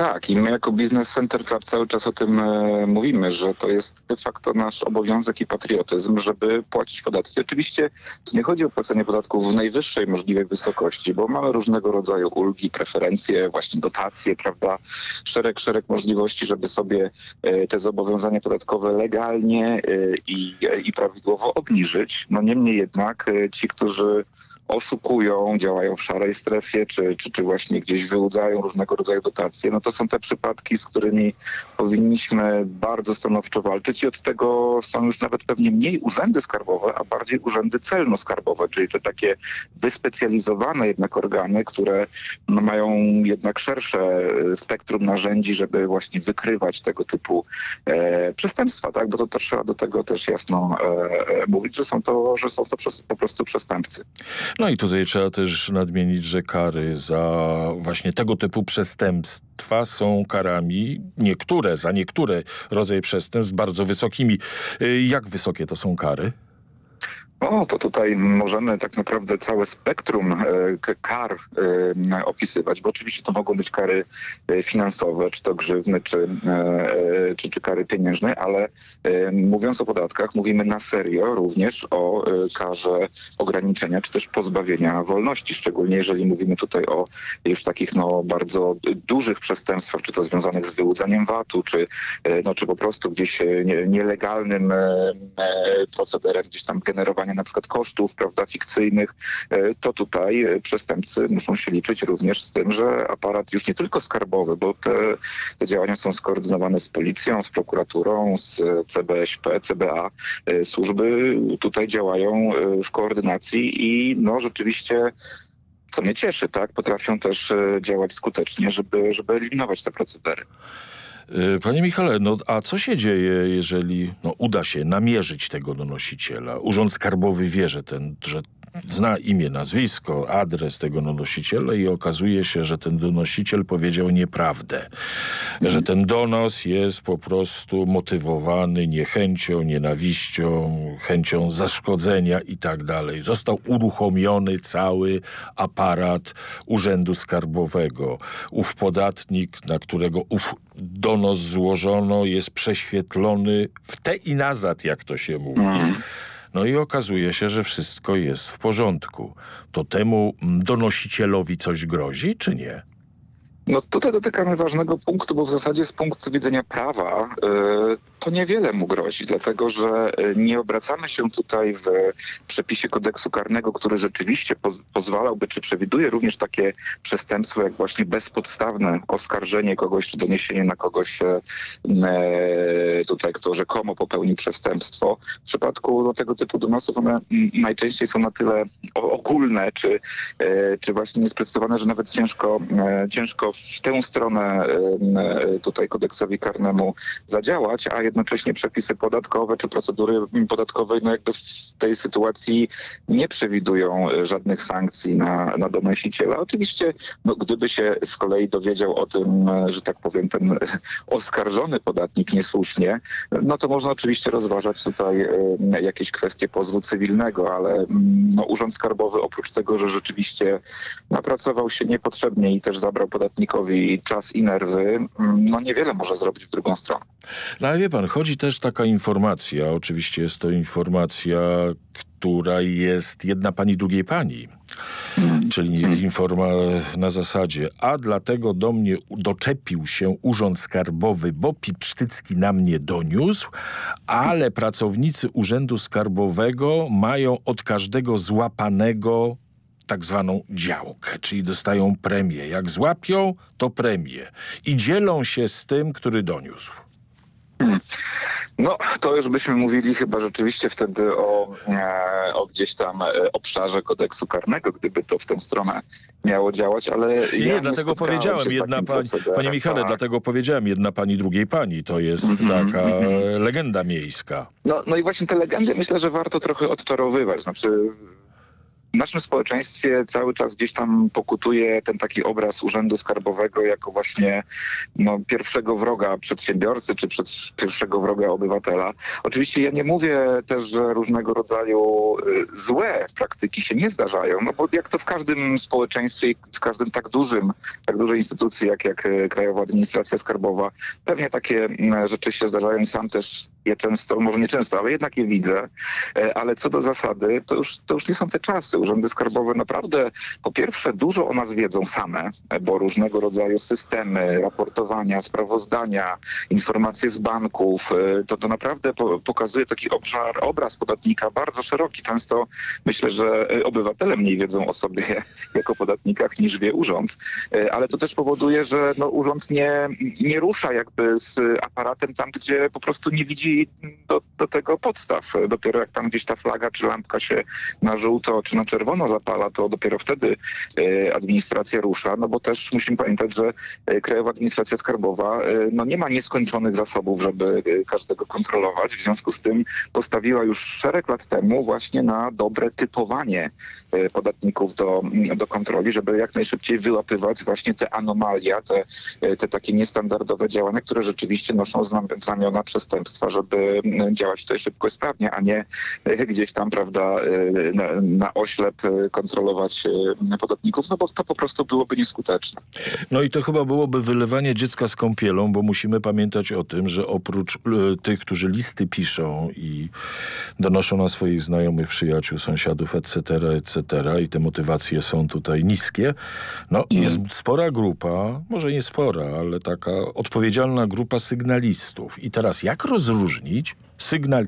Tak, i my jako Business Center Club cały czas o tym e, mówimy, że to jest de facto nasz obowiązek i patriotyzm, żeby płacić podatki. Oczywiście nie chodzi o płacenie podatków w najwyższej możliwej wysokości, bo mamy różnego rodzaju ulgi, preferencje, właśnie dotacje, prawda? Szereg, szereg możliwości, żeby sobie e, te zobowiązania podatkowe legalnie e, i, i prawidłowo obniżyć. No niemniej jednak ci, którzy oszukują, działają w szarej strefie, czy, czy, czy właśnie gdzieś wyłudzają różnego rodzaju dotacje, no to są te przypadki, z którymi powinniśmy bardzo stanowczo walczyć i od tego są już nawet pewnie mniej urzędy skarbowe, a bardziej urzędy celno-skarbowe, czyli te takie wyspecjalizowane jednak organy, które no, mają jednak szersze spektrum narzędzi, żeby właśnie wykrywać tego typu e, przestępstwa, tak? Bo to, to trzeba do tego też jasno e, e mówić, że są to, że są to po prostu przestępcy. No i tutaj trzeba też nadmienić, że kary za właśnie tego typu przestępstwa są karami, niektóre, za niektóre rodzaje przestępstw bardzo wysokimi. Y, jak wysokie to są kary? O, to tutaj możemy tak naprawdę całe spektrum e, kar e, opisywać, bo oczywiście to mogą być kary e, finansowe, czy to grzywny, czy, czy, czy kary pieniężne, ale mówiąc o podatkach, mówimy na serio również o karze ograniczenia, czy też pozbawienia wolności, szczególnie jeżeli mówimy tutaj o już takich no, bardzo dużych przestępstwach, czy to związanych z wyłudzaniem VAT-u, czy, no, czy po prostu gdzieś nielegalnym procederem gdzieś tam generowania na przykład kosztów prawda, fikcyjnych, e, to tutaj e, przestępcy muszą się liczyć również z tym, że aparat już nie tylko skarbowy, bo te, te działania są skoordynowane z policją, z prokuraturą, z CBŚP, CBA. E, służby tutaj działają w koordynacji i no rzeczywiście co mnie cieszy, tak, potrafią też działać skutecznie, żeby, żeby eliminować te procedery. Y, panie Michale, no a co się dzieje, jeżeli no, uda się namierzyć tego donosiciela? Urząd Skarbowy wie, że, ten, że zna imię, nazwisko, adres tego donosiciela i okazuje się, że ten donosiciel powiedział nieprawdę. Że ten donos jest po prostu motywowany niechęcią, nienawiścią, chęcią zaszkodzenia i tak dalej. Został uruchomiony cały aparat Urzędu Skarbowego. Ów podatnik, na którego ów donos złożono, jest prześwietlony w te i nazad, jak to się mówi. No i okazuje się, że wszystko jest w porządku. To temu donosicielowi coś grozi, czy nie? No tutaj dotykamy ważnego punktu, bo w zasadzie z punktu widzenia prawa yy, to niewiele mu grozi, dlatego że y, nie obracamy się tutaj w przepisie kodeksu karnego, który rzeczywiście poz pozwalałby, czy przewiduje również takie przestępstwo, jak właśnie bezpodstawne oskarżenie kogoś, czy doniesienie na kogoś e, e tutaj, kto rzekomo popełnił przestępstwo. W przypadku no, tego typu donosów one najczęściej są na tyle ogólne, czy, e, czy właśnie niesprecyzowane, że nawet ciężko, e, ciężko w tę stronę e, tutaj kodeksowi karnemu zadziałać, a jednocześnie przepisy podatkowe czy procedury podatkowe no jakby w tej sytuacji nie przewidują żadnych sankcji na, na donosiciela. Oczywiście no, gdyby się z kolei dowiedział o tym, że tak powiem, ten oskarżony podatnik niesłusznie, no to można oczywiście rozważać tutaj jakieś kwestie pozwu cywilnego, ale mm, no, Urząd Skarbowy oprócz tego, że rzeczywiście napracował się niepotrzebnie i też zabrał podatnikowi czas i nerwy, mm, no niewiele może zrobić w drugą stronę. No ale wie pan, chodzi też taka informacja, oczywiście jest to informacja, która jest jedna pani drugiej pani. Czyli informa na zasadzie, a dlatego do mnie doczepił się Urząd Skarbowy, bo Pipsztycki na mnie doniósł, ale pracownicy Urzędu Skarbowego mają od każdego złapanego tak zwaną działkę, czyli dostają premię. Jak złapią, to premię. I dzielą się z tym, który doniósł. Hmm. No, to już byśmy mówili chyba rzeczywiście wtedy o, e, o gdzieś tam e, obszarze kodeksu karnego, gdyby to w tę stronę miało działać, ale nie, ja nie dlatego powiedziałem jedna pani, panie Michale, tak. dlatego powiedziałem jedna pani drugiej pani, to jest mm -hmm, taka mm -hmm. legenda miejska. No, no i właśnie te legendy myślę, że warto trochę odczarowywać, znaczy w naszym społeczeństwie cały czas gdzieś tam pokutuje ten taki obraz Urzędu Skarbowego jako właśnie no, pierwszego wroga przedsiębiorcy czy przed, pierwszego wroga obywatela. Oczywiście ja nie mówię też, że różnego rodzaju y, złe praktyki się nie zdarzają, no bo jak to w każdym społeczeństwie i w każdym tak dużym, tak dużej instytucji jak, jak y, Krajowa Administracja Skarbowa, pewnie takie mm, rzeczy się zdarzają sam też je często, może nie często, ale jednak je widzę. E, ale co do zasady, to już, to już nie są te czasy. Urzędy skarbowe naprawdę po pierwsze dużo o nas wiedzą same, e, bo różnego rodzaju systemy, raportowania, sprawozdania, informacje z banków, e, to to naprawdę po, pokazuje taki obszar, obraz podatnika bardzo szeroki. Często myślę, że obywatele mniej wiedzą o sobie [LAUGHS] jako podatnikach niż wie urząd, ale to też powoduje, że no, urząd nie, nie rusza jakby z aparatem tam, gdzie po prostu nie widzi do, do tego podstaw. Dopiero jak tam gdzieś ta flaga czy lampka się na żółto czy na czerwono zapala, to dopiero wtedy e, administracja rusza, no bo też musimy pamiętać, że e, Krajowa Administracja Skarbowa e, no nie ma nieskończonych zasobów, żeby każdego kontrolować. W związku z tym postawiła już szereg lat temu właśnie na dobre typowanie podatników do, do kontroli, żeby jak najszybciej wyłapywać właśnie te anomalia, te, te takie niestandardowe działania, które rzeczywiście noszą znamiona przestępstwa, żeby działać tutaj szybko i sprawnie, a nie gdzieś tam, prawda, na, na oślep kontrolować podatników, no bo to po prostu byłoby nieskuteczne. No i to chyba byłoby wylewanie dziecka z kąpielą, bo musimy pamiętać o tym, że oprócz tych, którzy listy piszą i donoszą na swoich znajomych, przyjaciół, sąsiadów, etc., etc., i te motywacje są tutaj niskie, no jest spora grupa, może nie spora, ale taka odpowiedzialna grupa sygnalistów. I teraz jak rozróżnić odróżnić sygnal,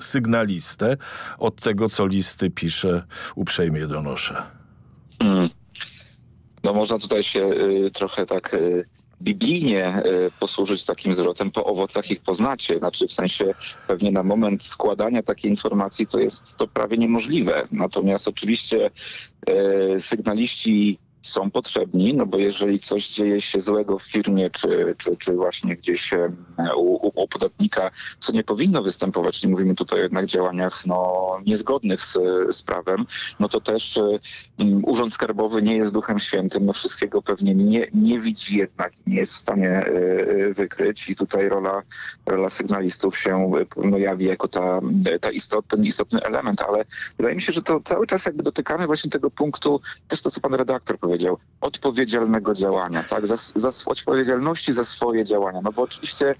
sygnalistę od tego, co listy pisze, uprzejmie donoszę. Hmm. No można tutaj się y, trochę tak y, biblijnie y, posłużyć takim zwrotem, po owocach ich poznacie. Znaczy w sensie pewnie na moment składania takiej informacji to jest to prawie niemożliwe. Natomiast oczywiście y, sygnaliści są potrzebni, no bo jeżeli coś dzieje się złego w firmie, czy, czy, czy właśnie gdzieś u, u, podatnika, co nie powinno występować, nie mówimy tutaj jednak działaniach no, niezgodnych z, z prawem, no to też um, Urząd Skarbowy nie jest Duchem Świętym, no wszystkiego pewnie nie, nie widzi jednak, nie jest w stanie y, wykryć. I tutaj rola, rola sygnalistów się no, jawi jako ta, ta istot, ten istotny element, ale wydaje mi się, że to cały czas jakby dotykamy właśnie tego punktu, też to co pan redaktor powiedział, powiedział, odpowiedzialnego działania, tak? Za, za odpowiedzialności za swoje działania. No bo oczywiście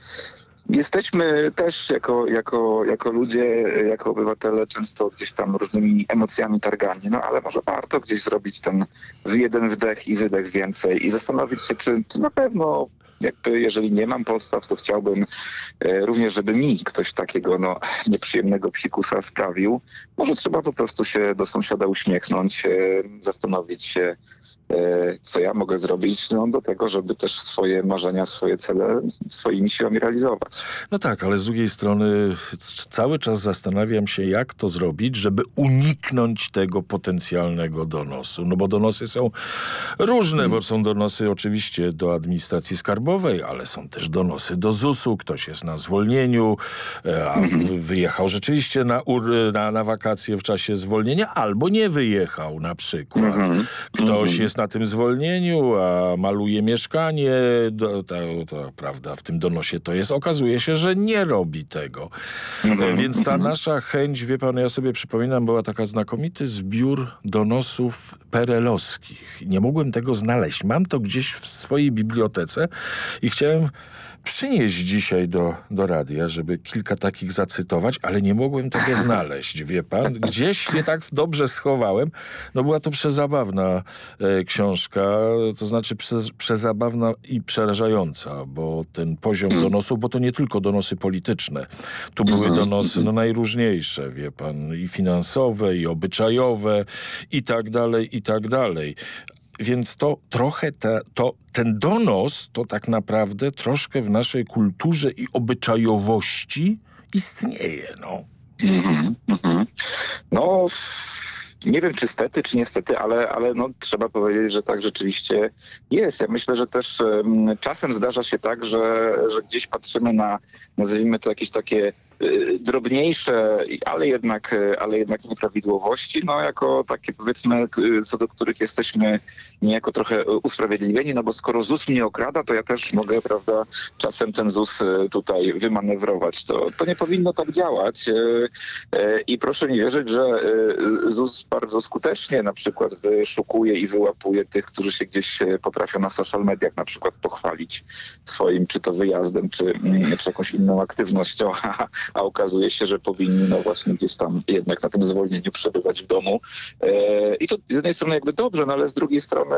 Jesteśmy też jako, jako, jako ludzie, jako obywatele często gdzieś tam różnymi emocjami targani, no ale może warto gdzieś zrobić ten jeden wdech i wydech więcej i zastanowić się, czy, czy na pewno jakby jeżeli nie mam podstaw, to chciałbym e, również, żeby mi ktoś takiego no, nieprzyjemnego psikusa sprawił. Może trzeba po prostu się do sąsiada uśmiechnąć, e, zastanowić się, co ja mogę zrobić no, do tego, żeby też swoje marzenia, swoje cele swoimi siłami realizować. No tak, ale z drugiej strony cały czas zastanawiam się, jak to zrobić, żeby uniknąć tego potencjalnego donosu. No bo donosy są różne, bo są donosy oczywiście do administracji skarbowej, ale są też donosy do ZUS-u. Ktoś jest na zwolnieniu, e, a wyjechał rzeczywiście na, na, na wakacje w czasie zwolnienia, albo nie wyjechał na przykład. Mhm. Ktoś jest na tym zwolnieniu, a maluje mieszkanie, to, prawda, w tym donosie to jest. Okazuje się, że nie robi tego. Mhm. Więc ta nasza chęć, wie pan, ja sobie przypominam, była taka znakomity zbiór donosów perelowskich. Nie mogłem tego znaleźć. Mam to gdzieś w swojej bibliotece i chciałem przynieść dzisiaj do, do radia, żeby kilka takich zacytować, ale nie mogłem tego [LAUGHS] znaleźć, wie pan. Gdzieś je tak dobrze schowałem. No była to przezabawna e, książka, to znaczy prze, przezabawna i przerażająca, bo ten poziom mm. donosów, bo to nie tylko donosy polityczne. Tu były mhm. donosy no, najróżniejsze, wie pan, i finansowe, i obyczajowe, i tak dalej, i tak dalej. Więc to trochę to, ten donos to tak naprawdę troszkę w naszej kulturze i obyczajowości istnieje. No. Mm -hmm, mm -hmm. No nie wiem czy stety, czy niestety, ale, ale no, trzeba powiedzieć, że tak rzeczywiście jest. Ja myślę, że też um, czasem zdarza się tak, że, że gdzieś patrzymy na, nazwijmy to jakieś takie drobniejsze, ale jednak, y, ale jednak nieprawidłowości, no jako takie powiedzmy, y, co do których jesteśmy niejako trochę usprawiedliwieni, no bo skoro ZUS mnie okrada, to ja też mogę, prawda, czasem ten ZUS tutaj wymanewrować. To, to nie powinno tak działać i proszę mi wierzyć, że ZUS bardzo skutecznie na przykład szukuje i wyłapuje tych, którzy się gdzieś potrafią na social mediach na przykład pochwalić swoim czy to wyjazdem, czy, mm, czy jakąś inną aktywnością, [LAUGHS] a okazuje się, że powinni no właśnie gdzieś tam jednak na tym zwolnieniu przebywać w domu. E, I to z jednej strony jakby dobrze, no ale z drugiej strony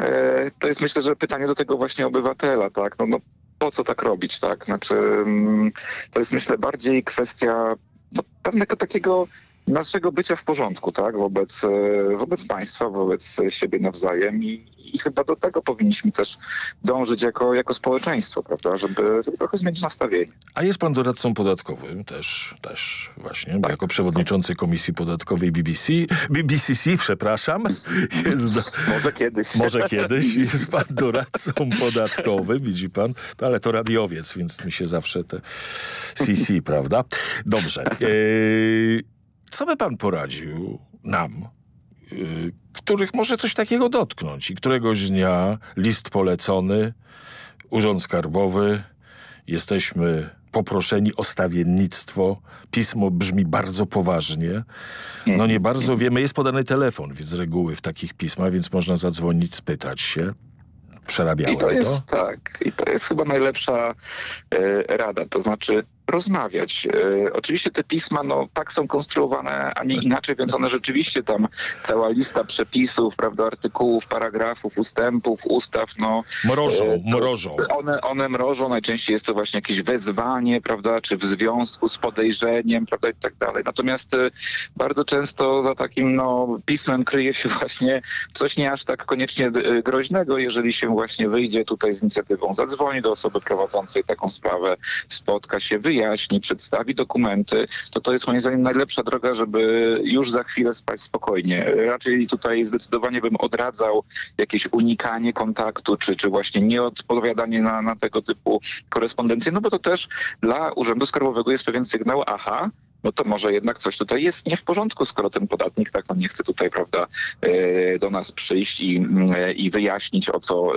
e, to jest myślę, że pytanie do tego właśnie obywatela, tak? No, no po co tak robić, tak? Znaczy mm, to jest myślę bardziej kwestia no, pewnego takiego naszego bycia w porządku, tak? Wobec, e, wobec państwa, wobec siebie nawzajem i, i chyba do tego powinniśmy też dążyć jako, jako społeczeństwo, prawda, żeby trochę zmienić nastawienie. A jest pan doradcą podatkowym też, też właśnie, tak. jako przewodniczący Komisji Podatkowej BBC, BBCC, przepraszam. [LAUGHS] Jest może kiedyś. Może kiedyś jest pan doradcą podatkowym, widzi pan, no, ale to radiowiec, więc mi się zawsze te CC, prawda? Dobrze. E, co by pan poradził nam, Y, których może coś takiego dotknąć. I któregoś dnia list polecony, Urząd Skarbowy, jesteśmy poproszeni o stawiennictwo. Pismo brzmi bardzo poważnie. No nie bardzo wiemy, jest podany telefon, więc z reguły w takich pismach, więc można zadzwonić, spytać się. Przerabiałem I to. Jest, to? Tak, i to jest chyba najlepsza e, rada. To znaczy rozmawiać. E, oczywiście te pisma no, tak są konstruowane, a nie inaczej, więc one rzeczywiście tam cała lista przepisów, prawda, artykułów, paragrafów, ustępów, ustaw, no... Mrożą, e, mrożą. One, one mrożą, najczęściej jest to właśnie jakieś wezwanie, prawda, czy w związku z podejrzeniem, prawda, i tak dalej. Natomiast e, bardzo często za takim, no, pismem kryje się [LAUGHS] właśnie coś nie aż tak koniecznie groźnego, jeżeli się właśnie wyjdzie tutaj z inicjatywą, zadzwoni do osoby prowadzącej taką sprawę, spotka się, wyjaśni, wyjaśni, przedstawi dokumenty, to to jest moim zdaniem najlepsza droga, żeby już za chwilę spać spokojnie. Raczej tutaj zdecydowanie bym odradzał jakieś unikanie kontaktu, czy, czy właśnie nieodpowiadanie na, na tego typu korespondencję, no bo to też dla Urzędu Skarbowego jest pewien sygnał, aha, no to może jednak coś tutaj jest nie w porządku, skoro ten podatnik tak no nie chce tutaj, prawda, e, do nas przyjść i, e, i wyjaśnić, o co,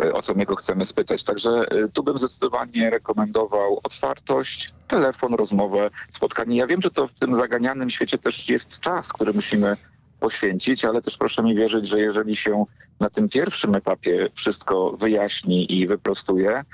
e, o co my go chcemy spytać. Także tu bym zdecydowanie rekomendował otwartość, telefon, rozmowę, spotkanie. Ja wiem, że to w tym zaganianym świecie też jest czas, który musimy poświęcić, ale też proszę mi wierzyć, że jeżeli się na tym pierwszym etapie wszystko wyjaśni i wyprostuje,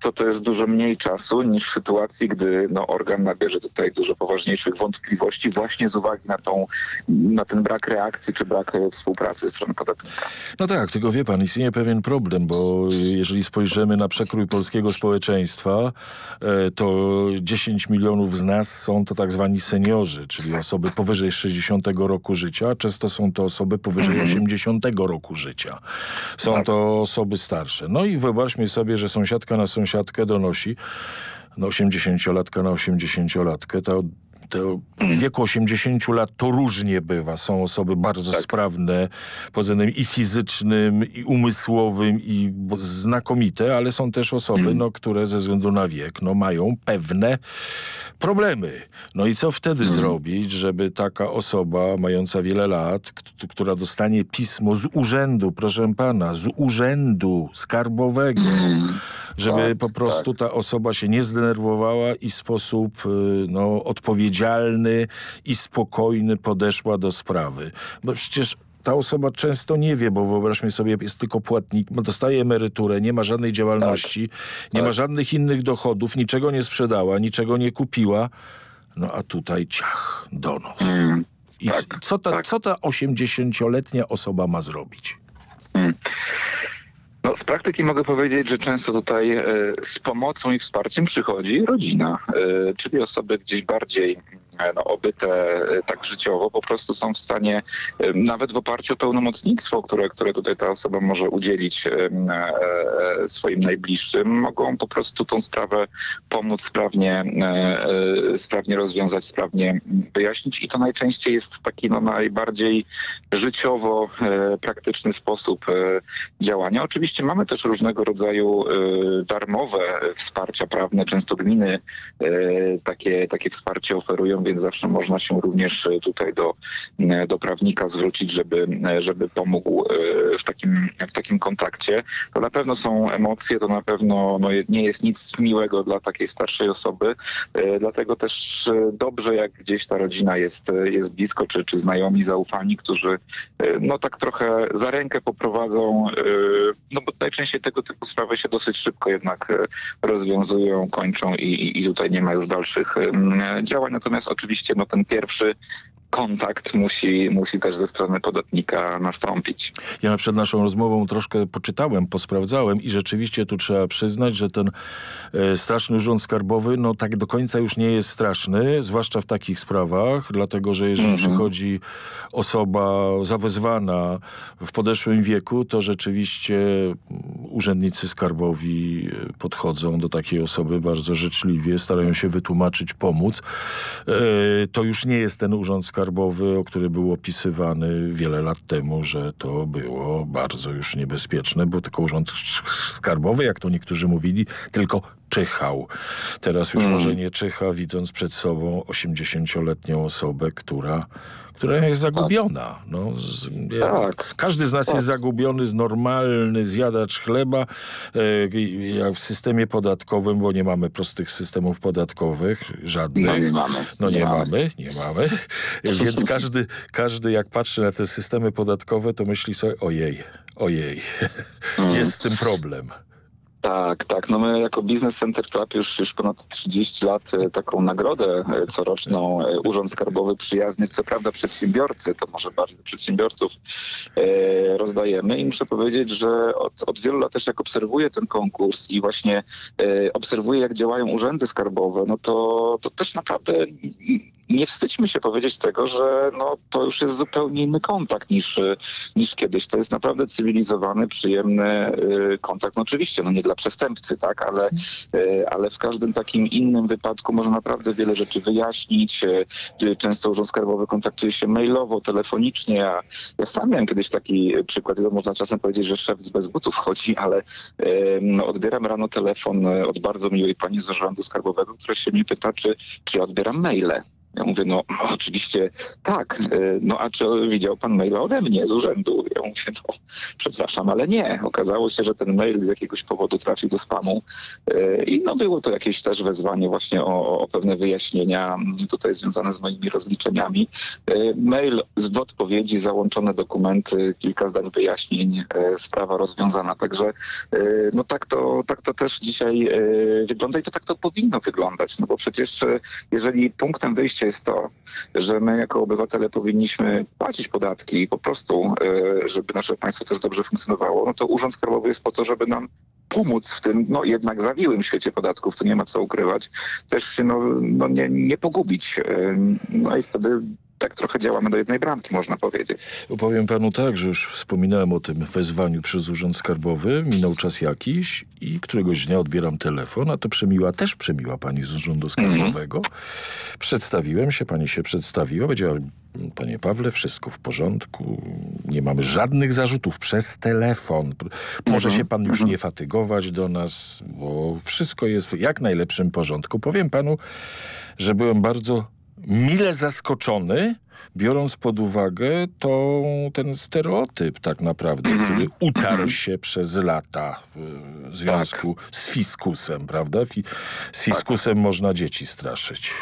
to to jest dużo mniej czasu niż w sytuacji, gdy no, organ nabierze tutaj dużo poważniejszych wątpliwości właśnie z uwagi na, tą, na ten brak reakcji czy brak e, współpracy ze strony podatnika. No tak, tylko wie pan, istnieje pewien problem, bo jeżeli spojrzymy na przekrój polskiego społeczeństwa, e, to 10 milionów z nas są to tak zwani seniorzy, czyli osoby powyżej 60 roku życia, często są to osoby powyżej 80 roku życia. Są to osoby starsze. No i wyobraźmy sobie, że sąsiadka na sąsiadkę donosi, no 80-latka na 80-latkę, to to w wieku 80 lat to różnie bywa. Są osoby bardzo sprawne pod względem i fizycznym, i umysłowym, i znakomite, ale są też osoby, no, które ze względu na wiek no, mają pewne problemy. No i co wtedy zrobić, żeby taka osoba mająca wiele lat, która dostanie pismo z urzędu, proszę pana, z urzędu skarbowego, żeby Tak, po prostu ta osoba się nie zdenerwowała i w sposób y, no, odpowiedzialny i spokojny podeszła do sprawy. Bo przecież ta osoba często nie wie, bo wyobraźmy sobie, jest tylko płatnik, dostaje emeryturę, nie ma żadnej działalności, nie ma żadnych innych dochodów, niczego nie sprzedała, niczego nie kupiła. No a tutaj ciach, donos. I c- co ta, co ta 80-letnia osoba ma zrobić? No, z praktyki mogę powiedzieć, że często tutaj e, z pomocą i wsparciem przychodzi rodzina, e, czyli osoby gdzieś bardziej no, obyte e, tak życiowo, po prostu są w stanie, e, nawet w oparciu o pełnomocnictwo, które, które tutaj ta osoba może udzielić e, e, swoim najbliższym, mogą po prostu tą sprawę pomóc sprawnie, e, e, sprawnie rozwiązać, sprawnie wyjaśnić i to najczęściej jest taki no, najbardziej życiowo e, praktyczny sposób e, działania. Oczywiście mamy też różnego rodzaju e, darmowe wsparcia prawne. Często gminy e, takie, takie wsparcie oferują, więc zawsze można się również e, tutaj do, e, do prawnika zwrócić, żeby, e, żeby pomógł w takim, w takim kontakcie. To na pewno są emocje, to na pewno no, nie jest nic miłego dla takiej starszej osoby. Dlatego też dobrze, jak gdzieś ta rodzina jest, jest blisko, czy, czy znajomi, zaufani, którzy no tak trochę za rękę poprowadzą, no bo najczęściej tego typu sprawy się dosyć szybko jednak rozwiązują, kończą i, i- tutaj nie ma już dalszych działań. Natomiast oczywiście no ten pierwszy kontakt musi, musi też ze strony podatnika nastąpić. Ja przed naszą rozmową troszkę poczytałem, posprawdzałem i rzeczywiście tu trzeba przyznać, że ten e, straszny urząd skarbowy no tak do końca już nie jest straszny, zwłaszcza w takich sprawach, dlatego że jeżeli przychodzi osoba zawezwana w podeszłym wieku, to rzeczywiście mm, urzędnicy skarbowi e, podchodzą do takiej osoby bardzo życzliwie, starają się wytłumaczyć, pomóc. E, to już nie jest ten urząd skarbowy, o który był opisywany wiele lat temu, że to było bardzo już niebezpieczne, bo tylko urząd skarbowy, jak to niektórzy mówili, tylko czyhał. Teraz już może nie czyha, widząc przed sobą 80-letnią osobę, która która jest zagubiona. No, z, ja, Każdy z nas jest zagubiony, z normalny zjadacz chleba, e, w systemie podatkowym, bo nie mamy prostych systemów podatkowych, żadnych. No nie mamy. No nie, Nie mamy. mamy, nie mamy. Więc [LAUGHS] każdy, każdy jak patrzy na te systemy podatkowe, to myśli sobie, ojej, ojej, [LAUGHS] jest z tym problem. Tak, tak. No my jako Business Center Club już, już ponad 30 lat e, taką nagrodę e, coroczną e, Urząd Skarbowy Przyjazny, co prawda przedsiębiorcy, to może bardziej przedsiębiorców rozdajemy i muszę powiedzieć, że od, od wielu lat też jak obserwuję ten konkurs i właśnie obserwuję jak działają urzędy skarbowe, no to, to też naprawdę nie wstydźmy się powiedzieć tego, że no, to już jest zupełnie inny kontakt niż, niż kiedyś. To jest naprawdę cywilizowany, przyjemny e, kontakt. No oczywiście, no nie dla przestępcy, tak, ale, e, ale w każdym takim innym wypadku można naprawdę wiele rzeczy wyjaśnić. E, Często Urząd Skarbowy kontaktuje się mailowo, telefonicznie. A ja sam miałem kiedyś taki przykład, to można czasem powiedzieć, że szef bez butów chodzi, ale no, odbieram rano telefon od bardzo miłej pani z Urzędu Skarbowego, która się mnie pyta, czy, czy ja odbieram maile. Ja mówię, no oczywiście tak, y, no a czy widział pan maila ode mnie z urzędu? Ja mówię, no przepraszam, ale nie. Okazało się, że ten mail z jakiegoś powodu trafił do spamu y, i no było to jakieś też wezwanie właśnie o, o pewne wyjaśnienia tutaj związane z moimi rozliczeniami. Y, mail w odpowiedzi, załączone dokumenty, kilka zdań wyjaśnień, sprawa rozwiązana. Także no tak to, tak to też dzisiaj wygląda i to tak to powinno wyglądać, no bo przecież jeżeli punktem wyjścia jest to, że my jako obywatele powinniśmy płacić podatki po prostu, e, żeby nasze państwo też dobrze funkcjonowało, no to Urząd Skarbowy jest po to, żeby nam pomóc w tym, no jednak zawiłym świecie podatków, to nie ma co ukrywać, też się no, no nie, nie pogubić. E, no i wtedy tak trochę działamy do jednej bramki, można powiedzieć. Powiem panu tak, że już wspominałem o tym wezwaniu przez Urząd Skarbowy, minął czas jakiś i któregoś dnia odbieram telefon, a to przemiła, też przemiła pani z Urzędu Skarbowego. Mm. Przedstawiłem się, pani się przedstawiła, powiedziała, panie Pawle, wszystko w porządku, nie mamy żadnych zarzutów przez telefon. Może mm -hmm. się pan już mm -hmm. nie fatygować do nas, bo wszystko jest w jak najlepszym porządku. Powiem panu, że byłem bardzo mile zaskoczony, biorąc pod uwagę to, ten stereotyp tak naprawdę, mm -hmm. który utarł -hmm. się przez lata w związku tak. z fiskusem, prawda? z fiskusem tak. można dzieci straszyć.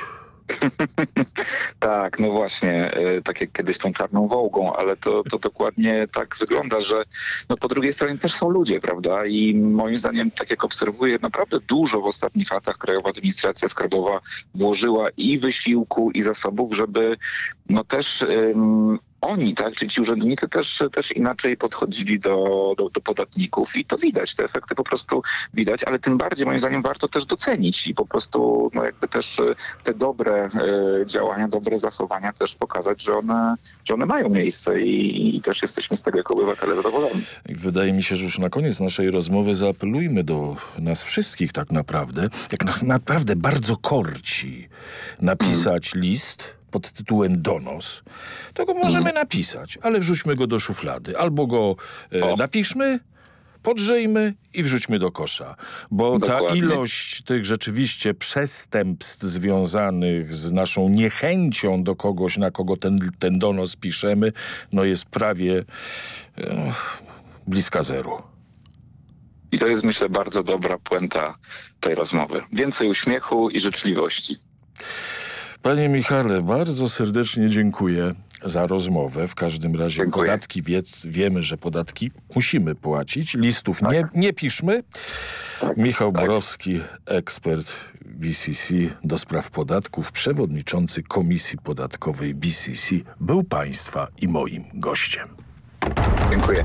[LAUGHS] tak, no właśnie, e, tak jak kiedyś tą czarną wołgą, ale to, to dokładnie tak wygląda, że no po drugiej stronie też są ludzie, prawda? I moim zdaniem, tak jak obserwuję, naprawdę dużo w ostatnich latach Krajowa Administracja Skarbowa włożyła i wysiłku, i zasobów, żeby no też oni, tak, czyli ci urzędnicy też, też inaczej podchodzili do, do, do, podatników i to widać, te efekty po prostu widać, ale tym bardziej moim zdaniem warto też docenić i po prostu no jakby też te dobre e, działania, dobre zachowania też pokazać, że one, że one mają miejsce i, i też jesteśmy z tego jako obywatele zadowoleni. Wydaje mi się, że już na koniec naszej rozmowy zaapelujmy do nas wszystkich tak naprawdę, jak nas naprawdę bardzo korci napisać list pod tytułem donos, to go możemy mhm. napisać, ale wrzućmy go do szuflady. Albo go e, napiszmy, podżyjmy i wrzućmy do kosza. Bo Dokładnie. ta ilość tych rzeczywiście przestępstw związanych z naszą niechęcią do kogoś, na kogo ten, ten donos piszemy, no jest prawie e, bliska zeru. I to jest, myślę, bardzo dobra puenta tej rozmowy. Więcej uśmiechu i życzliwości. Panie Michale, bardzo serdecznie dziękuję za rozmowę. W każdym razie dziękuję. podatki, wie, wiemy, że podatki musimy płacić. Listów tak. nie, nie piszmy. Tak, Michał tak. Borowski, ekspert BCC do spraw podatków, przewodniczący Komisji Podatkowej BCC, był Państwa i moim gościem. Dziękuję.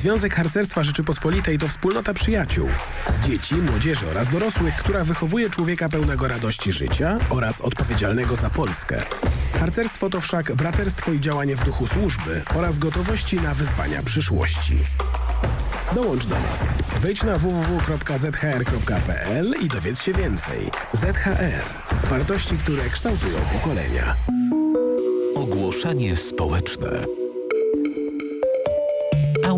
Związek Harcerstwa Rzeczypospolitej to wspólnota przyjaciół, dzieci, młodzieży oraz dorosłych, która wychowuje człowieka pełnego radości życia oraz odpowiedzialnego za Polskę. Harcerstwo to wszak braterstwo i działanie w duchu służby oraz gotowości na wyzwania przyszłości. Dołącz do nas. Wejdź na www.zhr.pl i dowiedz się więcej. ZHR. Wartości, które kształtują pokolenia. Ogłoszenie społeczne.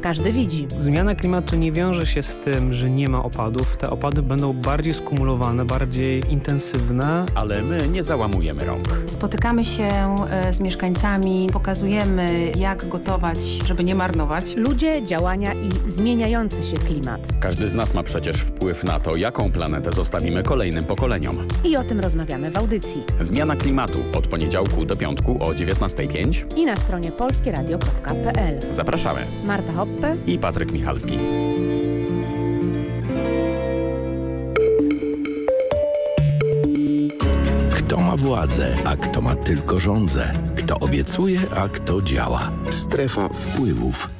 Każdy widzi. Zmiana klimatu nie wiąże się z tym, że nie ma opadów. Te opady będą bardziej skumulowane, bardziej intensywne. Ale my nie załamujemy rąk. Spotykamy się e, z mieszkańcami, pokazujemy jak gotować, żeby nie marnować. Ludzie, działania i zmieniający się klimat. Każdy z nas ma przecież wpływ na to, jaką planetę zostawimy kolejnym pokoleniom. I o tym rozmawiamy w audycji. Zmiana klimatu od poniedziałku do piątku o 19.05 I na stronie polskieradio.pl. Zapraszamy. Marta Hoppe i Patryk Michalski. Władzę, a kto ma tylko rządzę? Kto obiecuje, a kto działa? Strefa wpływów.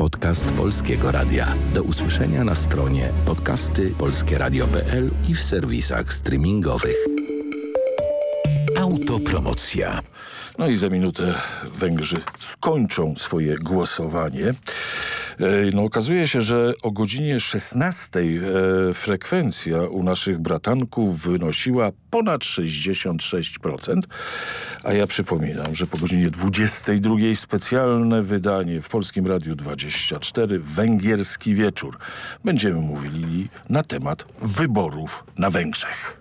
Podcast Polskiego Radia. Do usłyszenia na stronie podcasty polskieradio.pl i w serwisach streamingowych. Autopromocja. No i za minutę Węgrzy skończą swoje głosowanie. No, okazuje się, że o godzinie 16 e, frekwencja u naszych bratanków wynosiła ponad 66%, a ja przypominam, że po godzinie 22 specjalne wydanie w Polskim Radiu 24 Węgierski Wieczór. Będziemy mówili na temat wyborów na Węgrzech.